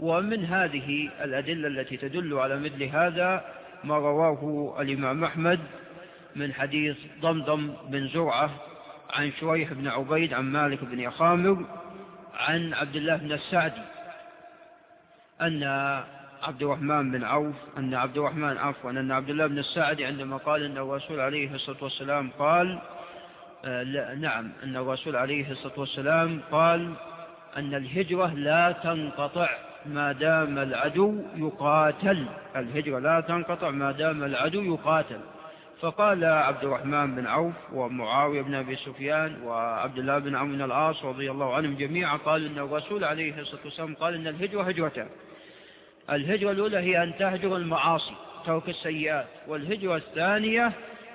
S3: ومن هذه الأدلة التي تدل على مثل هذا ما رواه الإمام أحمد من حديث ضمضم بن زرعة عن شويح بن عبيد عن مالك بن يخامر عن عبد الله بن السعدي أن عبد الرحمن بن عوف أن عبد الرحمن عفوا أن عبد الله بن السعدي عندما قال أن الرسول عليه الصلاة والسلام قال آه نعم أن الرسول عليه الصلاة والسلام قال أن الهجرة لا تنقطع ما دام العدو يقاتل. الهجرة لا تنقطع ما دام العدو يقاتل. فقال عبد الرحمن بن عوف ومعاوية بن أبي سفيان وعبد الله بن عمرو بن العاص رضي الله عنهم جميعا قال أن الرسول عليه الصلاة والسلام قال أن الهجرة هجرتان. الهجرة الأولى هي أن تهجر المعاصي ترك السيئات. والهجرة الثانية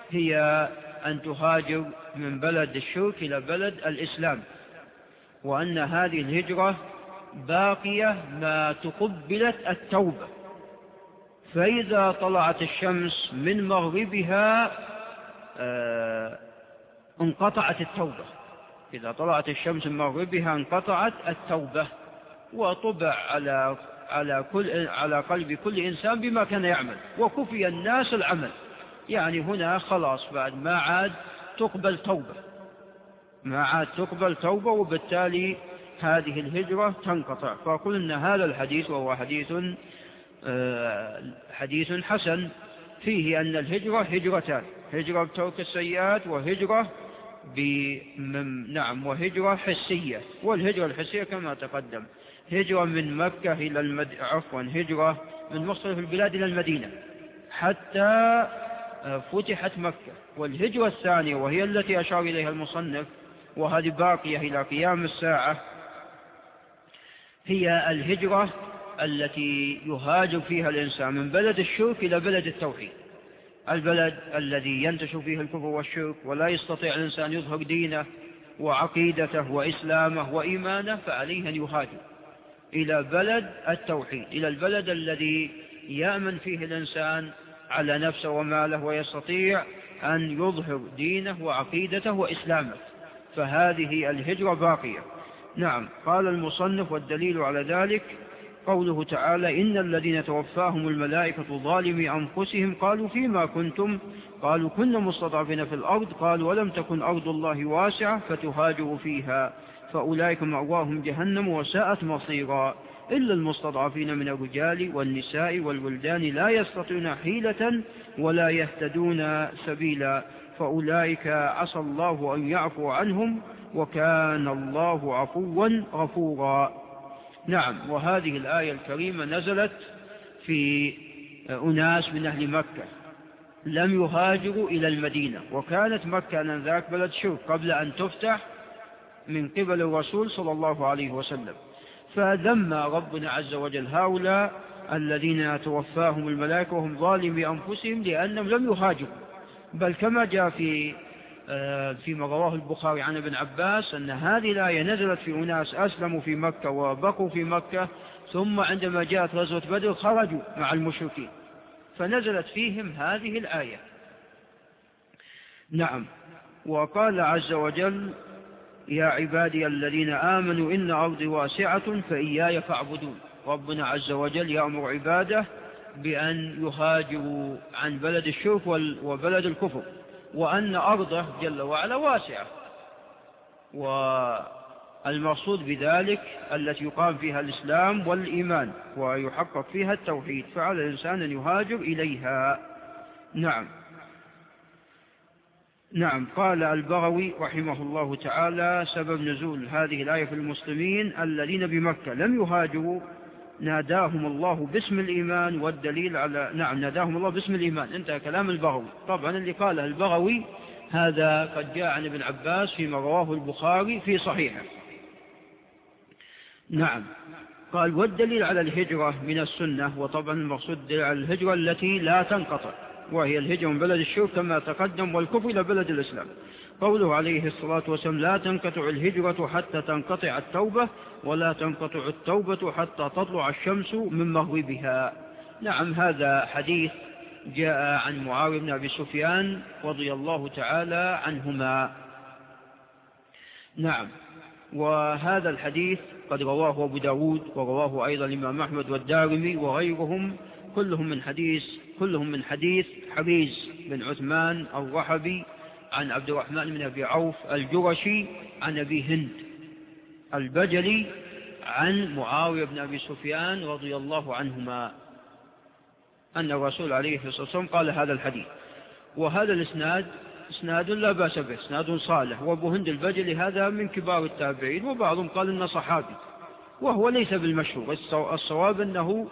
S3: هي أن تهاجر من بلد الشرك إلى بلد الإسلام. وأن هذه الهجرة باقية ما تقبلت التوبة. فإذا طلعت الشمس من مغربها آه، انقطعت التوبة. إذا طلعت الشمس من مغربها انقطعت التوبة وطبع على على كل على قلب كل إنسان بما كان يعمل. وكفي الناس العمل. يعني هنا خلاص بعد ما عاد تقبل توبة. ما عاد تقبل توبة وبالتالي هذه الهجرة تنقطع. فقلنا هذا الحديث وهو حديث حديث حسن. فيه أن الهجرة هجرتان هجرة بترك السيئات وهجرة نعم وهجرة حسية. والهجرة الحسية كما تقدم هجرة من مكة إلى المد... عفوا هجرة من مصر البلاد إلى المدينة. حتى آه، فتحت مكة. والهجرة الثانية وهي التي أشار إليها المصنف وهذه باقية إلى قيام الساعة هي الهجرة التي يهاجر فيها الإنسان من بلد الشرك إلى بلد التوحيد. البلد الذي ينتشر فيه الكفر والشرك ولا يستطيع الإنسان يظهر دينه وعقيدته وإسلامه وإيمانه فعليه أن يهاجر إلى بلد التوحيد إلى البلد الذي يأمن فيه الإنسان على نفسه وماله ويستطيع أن يظهر دينه وعقيدته وإسلامه. فهذه الهجرة باقية. نعم قال المصنف والدليل على ذلك قوله تعالى إن الذين توفاهم الملائكة ظالمي أنفسهم قالوا فيما كنتم؟ قالوا كنا مستضعفين في الأرض قالوا ولم تكن أرض الله واسعة فتهاجروا فيها فأولئك مأواهم جهنم وساءت مصيرا. إلا المستضعفين من الرجال والنساء والولدان لا يستطيعون حيلة ولا يهتدون سبيلا. فأولئك عسى الله أن يعفو عنهم وكان الله عفوا غفورا. نعم وهذه الآية الكريمة نزلت في أناس من أهل مكة لم يهاجروا إلى المدينة وكانت مكة أنذاك بلد شرك قبل أن تفتح من قبل الرسول صلى الله عليه وسلم. فذم ربنا عز وجل هؤلاء الذين توفاهم الملائكة وهم ظالمي أنفسهم لأنهم لم يهاجروا. بل كما جاء في آه، فيما رواه البخاري عن ابن عباس أن هذه الآية نزلت في أناس أسلموا في مكة وبقوا في مكة ثم عندما جاءت غزوة بدر خرجوا مع المشركين فنزلت فيهم هذه الآية. نعم. وقال عز وجل يا عبادي الذين آمنوا إن أرضي واسعة فإياي فاعبدون ربنا عز وجل يأمر عباده بأن يهاجروا عن بلد الشرك وبلد الكفر. وأن أرضه جل وعلا واسعة. والمقصود بذلك التي يقام فيها الإسلام والإيمان ويحقق فيها التوحيد فعلى الإنسان أن يهاجر إليها. نعم. نعم. قال البغوي رحمه الله تعالى سبب نزول هذه الآية في المسلمين الذين بمكة لم يهاجروا ناداهم الله باسم الإيمان والدليل على نعم ناداهم الله باسم الإيمان. انتهى كلام البغوي. طبعا اللي قاله البغوي هذا قد جاء عن ابن عباس فيما رواه البخاري في صحيحه. نعم. قال والدليل على الهجرة من السنة وطبعا المقصود على الهجرة التي لا تنقطع. وهي الهجرة من بلد الشرك كما تقدم والكفر إلى بلد الإسلام. قوله عليه الصلاة والسلام لا تنقطع الهجرة حتى تنقطع التوبة ولا تنقطع التوبة حتى تطلع الشمس من مغربها. نعم هذا حديث جاء عن معاوية بن أبي سفيان رضي الله تعالى عنهما. نعم وهذا الحديث قد رواه أبو داود ورواه أيضا الإمام أحمد والدارمي وغيرهم كلهم من حديث كلهم من حديث حبيز بن عثمان الرحبي عن عبد الرحمن بن أبي عوف الجرشي عن أبي هند البجلي عن معاوية بن أبي سفيان رضي الله عنهما أن الرسول عليه الصلاة والسلام قال هذا الحديث. وهذا الإسناد إسناد لا بأس به إسناد صالح. وأبو هند البجلي هذا من كبار التابعين وبعضهم قال إنه صحابي وهو ليس بالمشهور. الصواب أنه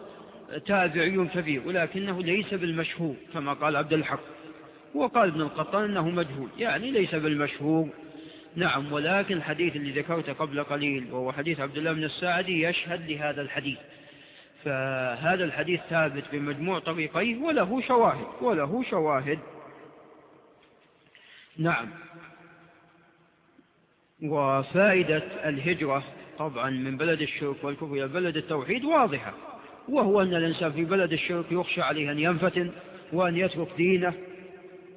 S3: تابعي كبير ولكنه ليس بالمشهور كما قال عبد الحق. وقال ابن القطان أنه مجهول يعني ليس بالمشهور. نعم ولكن الحديث اللي ذكرته قبل قليل وهو حديث عبد الله بن الساعدي يشهد لهذا الحديث. فهذا الحديث ثابت بمجموع طريقيه وله شواهد وله شواهد. نعم. وفائدة الهجرة طبعا من بلد الشرك والكفر إلى بلد التوحيد واضحة. وهو أن الإنسان في بلد الشرك يخشى عليه أن ينفتن وأن يترك دينه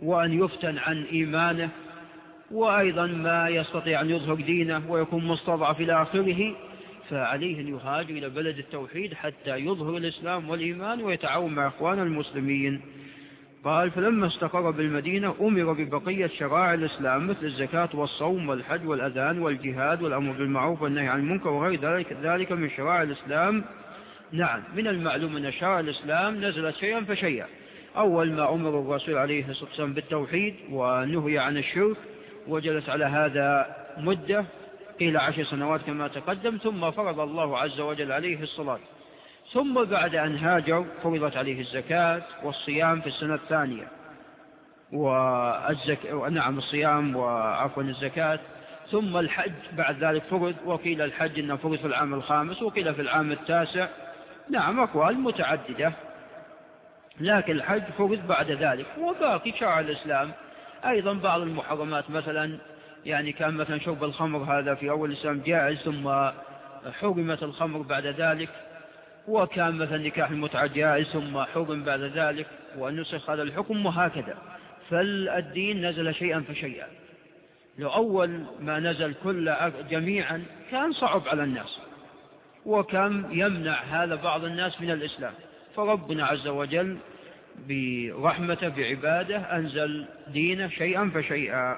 S3: وأن يفتن عن إيمانه وأيضا ما يستطيع أن يظهر دينه ويكون مستضعف إلى آخره فعليه أن يهاجر إلى بلد التوحيد حتى يظهر الإسلام والإيمان ويتعاون مع إخوان المسلمين. قال فلما استقر بالمدينة أمر ببقية شرائع الإسلام مثل الزكاة والصوم والحج والأذان والجهاد والأمر بالمعروف والنهي عن المنكر وغير ذلك, ذلك من شرائع الإسلام نعم من المعلوم أن شرائع الإسلام نزلت شيئا فشيئا. أول ما أمر الرسول عليه الصلاة والسلام بالتوحيد ونهي عن الشرك وجلس على هذا مدة قيل عشر سنوات كما تقدم ثم فرض الله عز وجل عليه الصلاة. ثم بعد أن هاجر فرضت عليه الزكاة والصيام في السنة الثانية. والزك... نعم الصيام وعفوا الزكاة. ثم الحج بعد ذلك فرض وقيل الحج إنه فرض في العام الخامس وقيل في العام التاسع. نعم أقوال متعددة. لكن الحج فرض بعد ذلك وباقي شرع الإسلام. أيضا بعض المحرمات مثلا يعني كان مثلا شرب الخمر هذا في أول الإسلام جائز ثم حرمت الخمر بعد ذلك. وكان مثلا نكاح المتعة جائز ثم حرم بعد ذلك ونسخ هذا الحكم وهكذا. فالدين نزل شيئا فشيئا. لو أول ما نزل كل جميعا كان صعب على الناس. وكم يمنع هذا بعض الناس من الإسلام. فربنا عز وجل برحمته بعباده أنزل دينه شيئا فشيئا.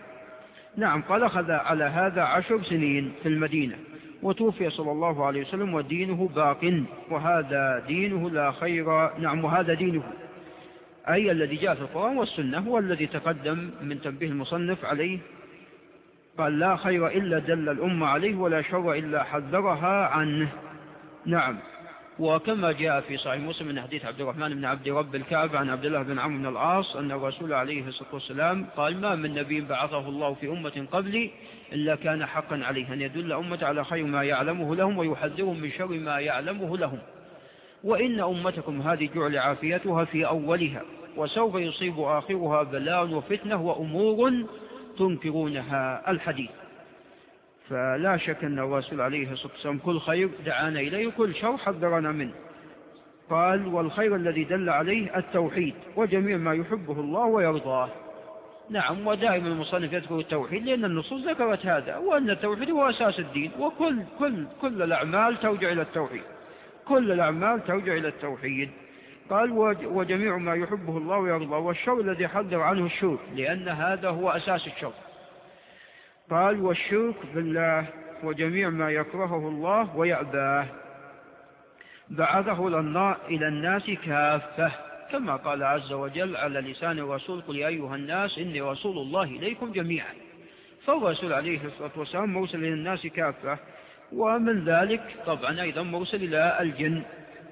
S3: نعم قال أخذ على هذا عشر سنين في المدينة. وتوفي صلى الله عليه وسلم ودينه باق وهذا دينه لا خير. نعم وهذا دينه. أي الذي جاء في القرآن والسنة هو الذي تقدم من تنبيه المصنف عليه. قال لا خير إلا دل الأمة عليه ولا شر إلا حذرها عنه. نعم. وكما جاء في صحيح مسلم من حديث عبد الرحمن بن عبد رب الكعب عن عبد الله بن عمرو بن العاص أن الرسول عليه الصلاة والسلام قال ما من نبي بعثه الله في أمة قبلي إلا كان حقا عليه أن يدل أمة على خير ما يعلمه لهم ويحذرهم من شر ما يعلمه لهم. وإن أمتكم هذه جعل عافيتها في أولها وسوف يصيب آخرها بلاء وفتنة وأمور تنكرونها. الحديث. فلا شك أن الرسول عليه الصلاة والسلام كل خير دعانا إليه كل شر حذرنا منه. قال والخير الذي دل عليه التوحيد وجميع ما يحبه الله ويرضاه. نعم ودائما المصنف يذكر التوحيد لأن النصوص ذكرت هذا وأن التوحيد هو أساس الدين وكل كل كل الأعمال ترجع إلى التوحيد. كل الأعمال ترجع إلى التوحيد. قال وجميع ما يحبه الله ويرضاه والشر الذي حذر عنه الشرك لأن هذا هو أساس الشر. قال والشرك بالله وجميع ما يكرهه الله ويأباه. بعثه إلى الناس كافة كما قال عز وجل على لسان الرسول قل يا أيها الناس إني رسول الله إليكم جميعا. فالرسول عليه الصلاة والسلام مرسل إلى الناس كافة ومن ذلك طبعا أيضا مرسل إلى الجن.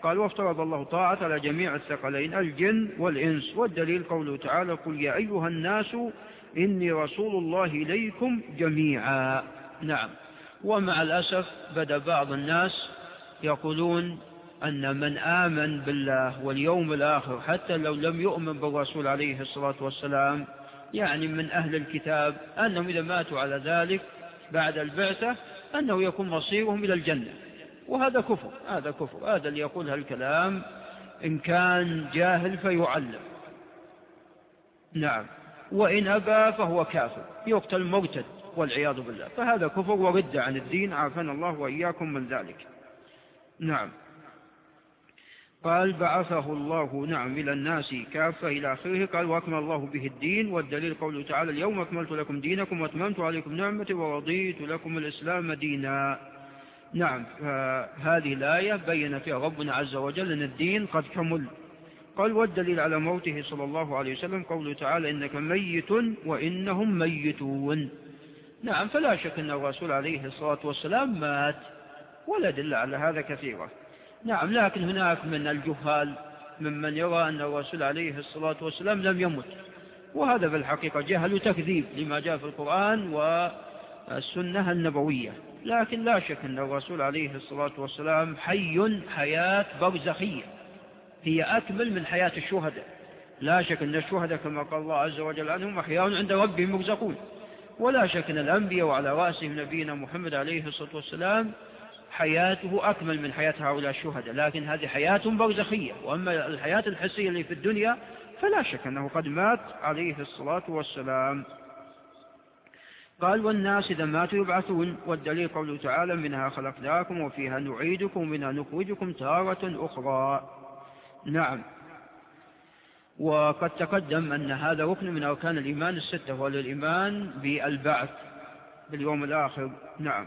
S3: قال وافترض الله طاعة على جميع الثقلين الجن والإنس. والدليل قوله تعالى قل يا أيها الناس إني رسول الله إليكم جميعا. نعم. ومع الأسف بدأ بعض الناس يقولون أن من آمن بالله واليوم الآخر حتى لو لم يؤمن بالرسول عليه الصلاة والسلام يعني من أهل الكتاب أنهم إذا ماتوا على ذلك بعد البعثة أنه يكون مصيرهم إلى الجنة. وهذا كفر هذا كفر هذا اللي يقول هالكلام إن كان جاهل فيعلم. نعم. وإن أبى فهو كافر. يقتل مرتد والعياذ بالله. فهذا كفر ورد عن الدين. عافنا الله وإياكم من ذلك. نعم. قال بعثه الله نعم إلى الناس كافة إلى آخره. قال وأكمل الله به الدين. والدليل قوله تعالى اليوم أكملت لكم دينكم وأتممت عليكم نعمتي ورضيت لكم الإسلام دينا. نعم. هذه الآية بين فيها ربنا عز وجل أن الدين قد كمل. قال والدليل على موته صلى الله عليه وسلم قوله تعالى إنك ميت وإنهم ميتون نعم فلا شك أن الرسول عليه الصلاة والسلام مات ولا دل على هذا كثيرا. نعم لكن هناك من الجهال ممن يرى أن الرسول عليه الصلاة والسلام لم يمت. وهذا في الحقيقة جهل وتكذيب لما جاء في القرآن والسنة النبوية. لكن لا شك أن الرسول عليه الصلاة والسلام حي حياة برزخية. هي أكمل من حياة الشهداء. لا شك أن الشهداء كما قال الله عز وجل عنهم أحياء عند ربهم مرزقون ولا شك أن الأنبياء وعلى رأسهم نبينا محمد عليه الصلاة والسلام حياته أكمل من حياة هؤلاء الشهداء. لكن هذه حياة برزخية. وأما الحياة الحسية اللي في الدنيا فلا شك أنه قد مات عليه الصلاة والسلام. قال والناس إذا ماتوا يبعثون. والدليل قوله تعالى منها خلقناكم وفيها نعيدكم ومنها نخرجكم تارة أخرى. نعم. وقد تقدم أن هذا ركن من أركان الإيمان الستة وهو الإيمان بالبعث باليوم الآخر. نعم.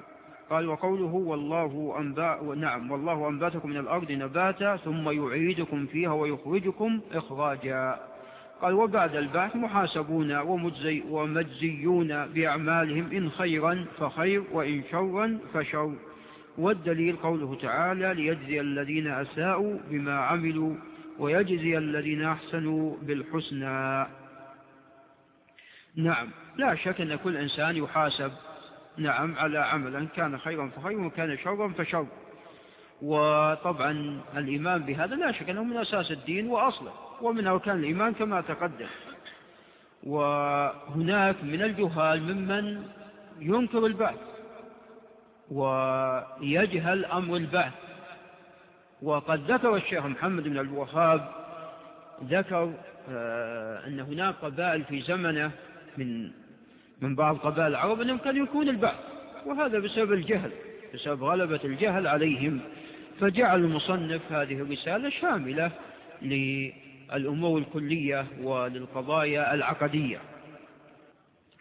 S3: قال وقوله والله أنباء نعم والله أنباتكم من الأرض نباتا ثم يعيدكم فيها ويخرجكم إخراجا. قال وبعد البعث محاسبون ومجزي ومجزيون بأعمالهم إن خيرا فخير وإن شرا فشر. والدليل قوله تعالى ليجزي الذين أساءوا بما عملوا ويجزي الذين أحسنوا بالحسنى. نعم. لا شك أن كل إنسان يحاسب نعم على عملا كان خيرا فخير وكان شرا فشر وطبعا الإيمان بهذا لا شك أنه من أساس الدين وأصله ومن أركان الإيمان كما تقدم. وهناك من الجهال ممن ينكر البعث. ويجهل أمر البعث. وقد ذكر الشيخ محمد بن الوهاب ذكر آه، أن هناك قبائل في زمنه من من بعض قبائل العرب أنهم كانوا يكون البعث وهذا بسبب الجهل بسبب غلبة الجهل عليهم. فجعل المصنف هذه الرسالة شاملة للأمور الكلية وللقضايا العقدية.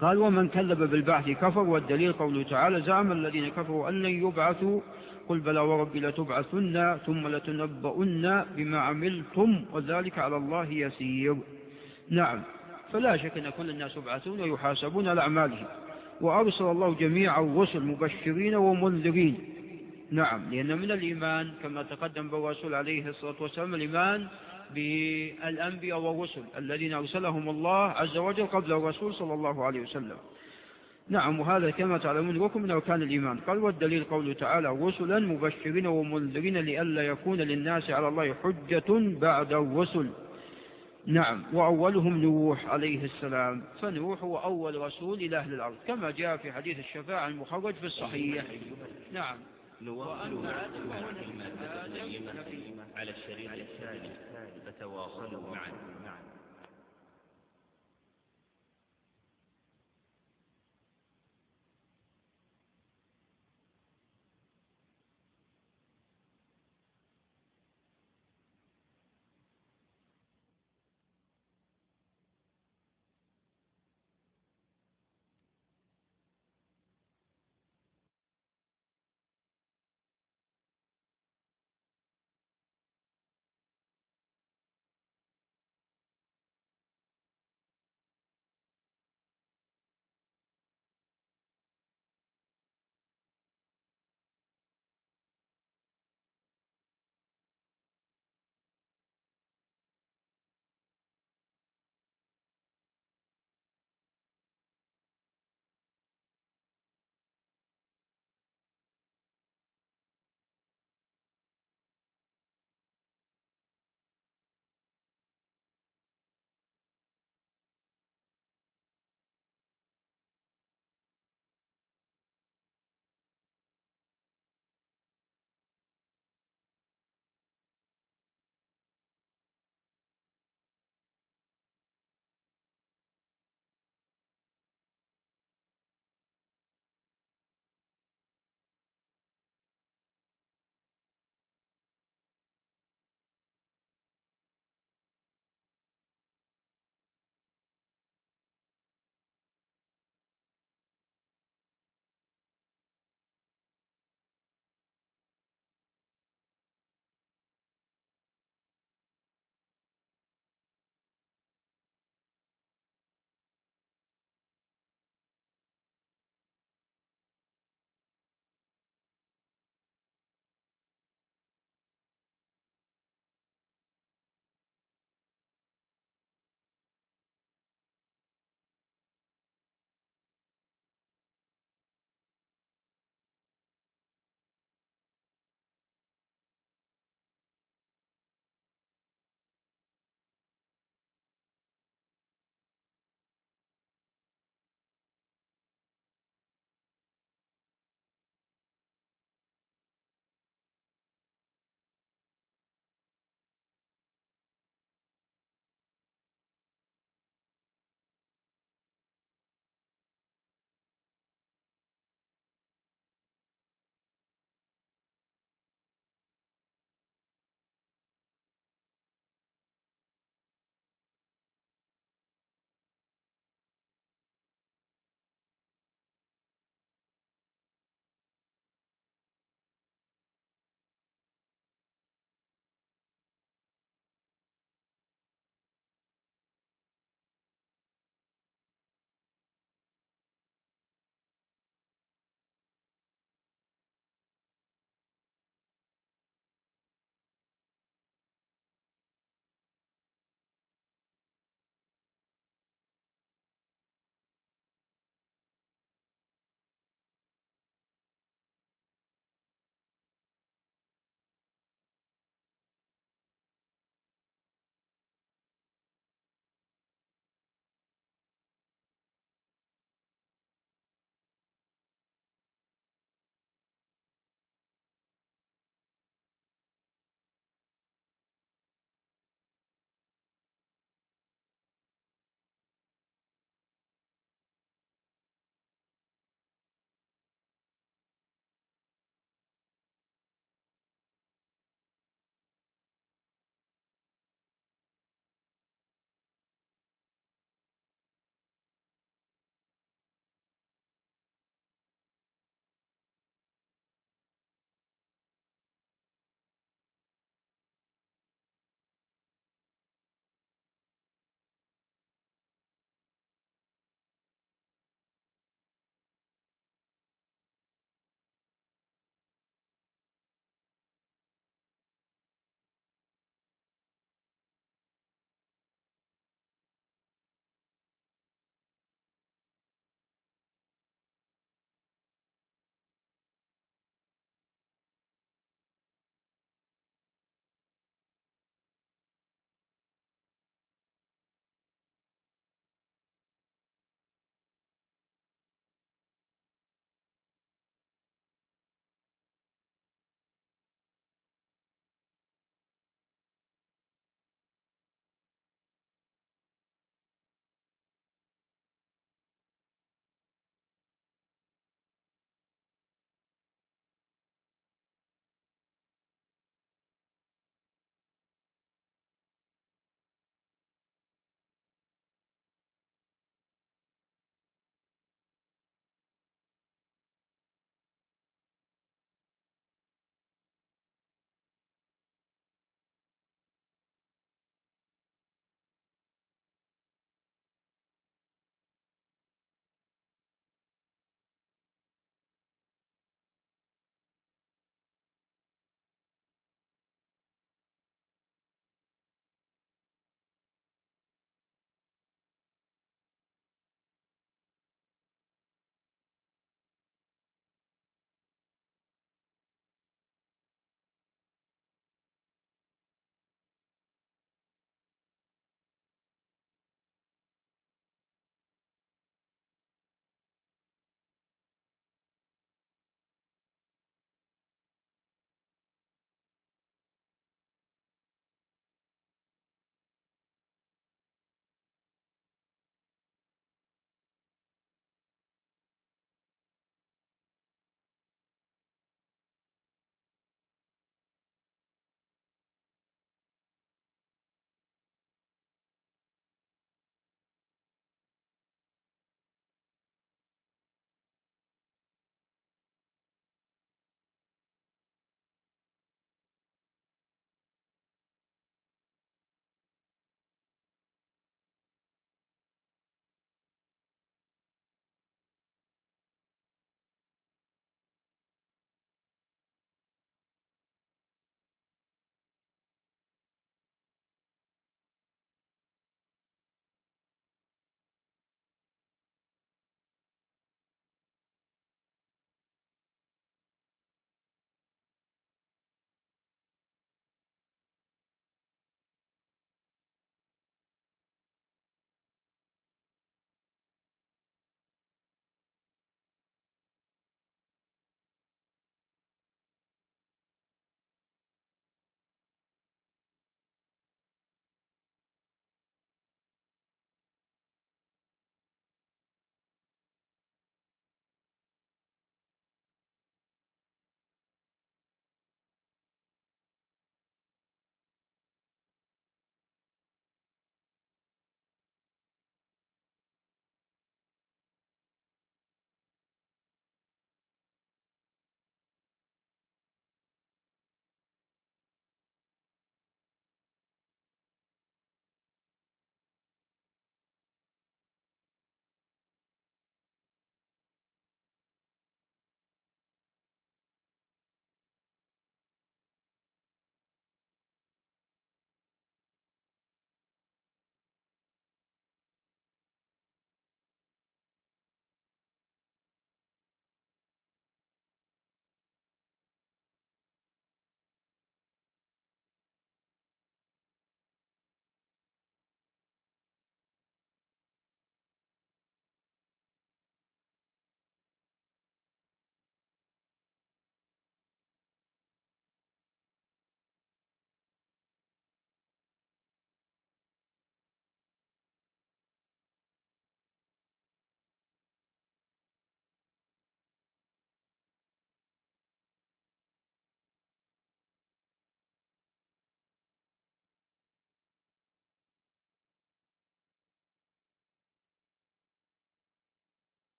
S3: قال ومن كذب بالبعث كفر والدليل قوله تعالى زعم الذين كفروا أن لن يبعثوا. قل بلى وربي لتبعثن ثم لتنبؤن بما عملتم وذلك على الله يسير. نعم فلا شك أن كل الناس يبعثون ويحاسبون على أعمالهم. وأرسل الله جميع الرسل مبشرين ومنذرين. نعم لأن من الإيمان كما تقدم بالرسول عليه الصلاة والسلام الإيمان بالأنبياء والرسل الذين أرسلهم الله عز وجل قبل الرسول صلى الله عليه وسلم. نعم وهذا كما تعلمون ركن من أركان الإيمان. قال والدليل قوله تعالى رسلا مبشرين ومنذرين لئلا يكون للناس على الله حجة بعد الرسل. نعم وأولهم نوح عليه السلام. فنوح هو أول رسول إلى أهل الأرض كما جاء في حديث الشفاعة المخرج في الصحيح. نعم.
S1: نواصل على الشريط الثاني. فتواصلوا معنا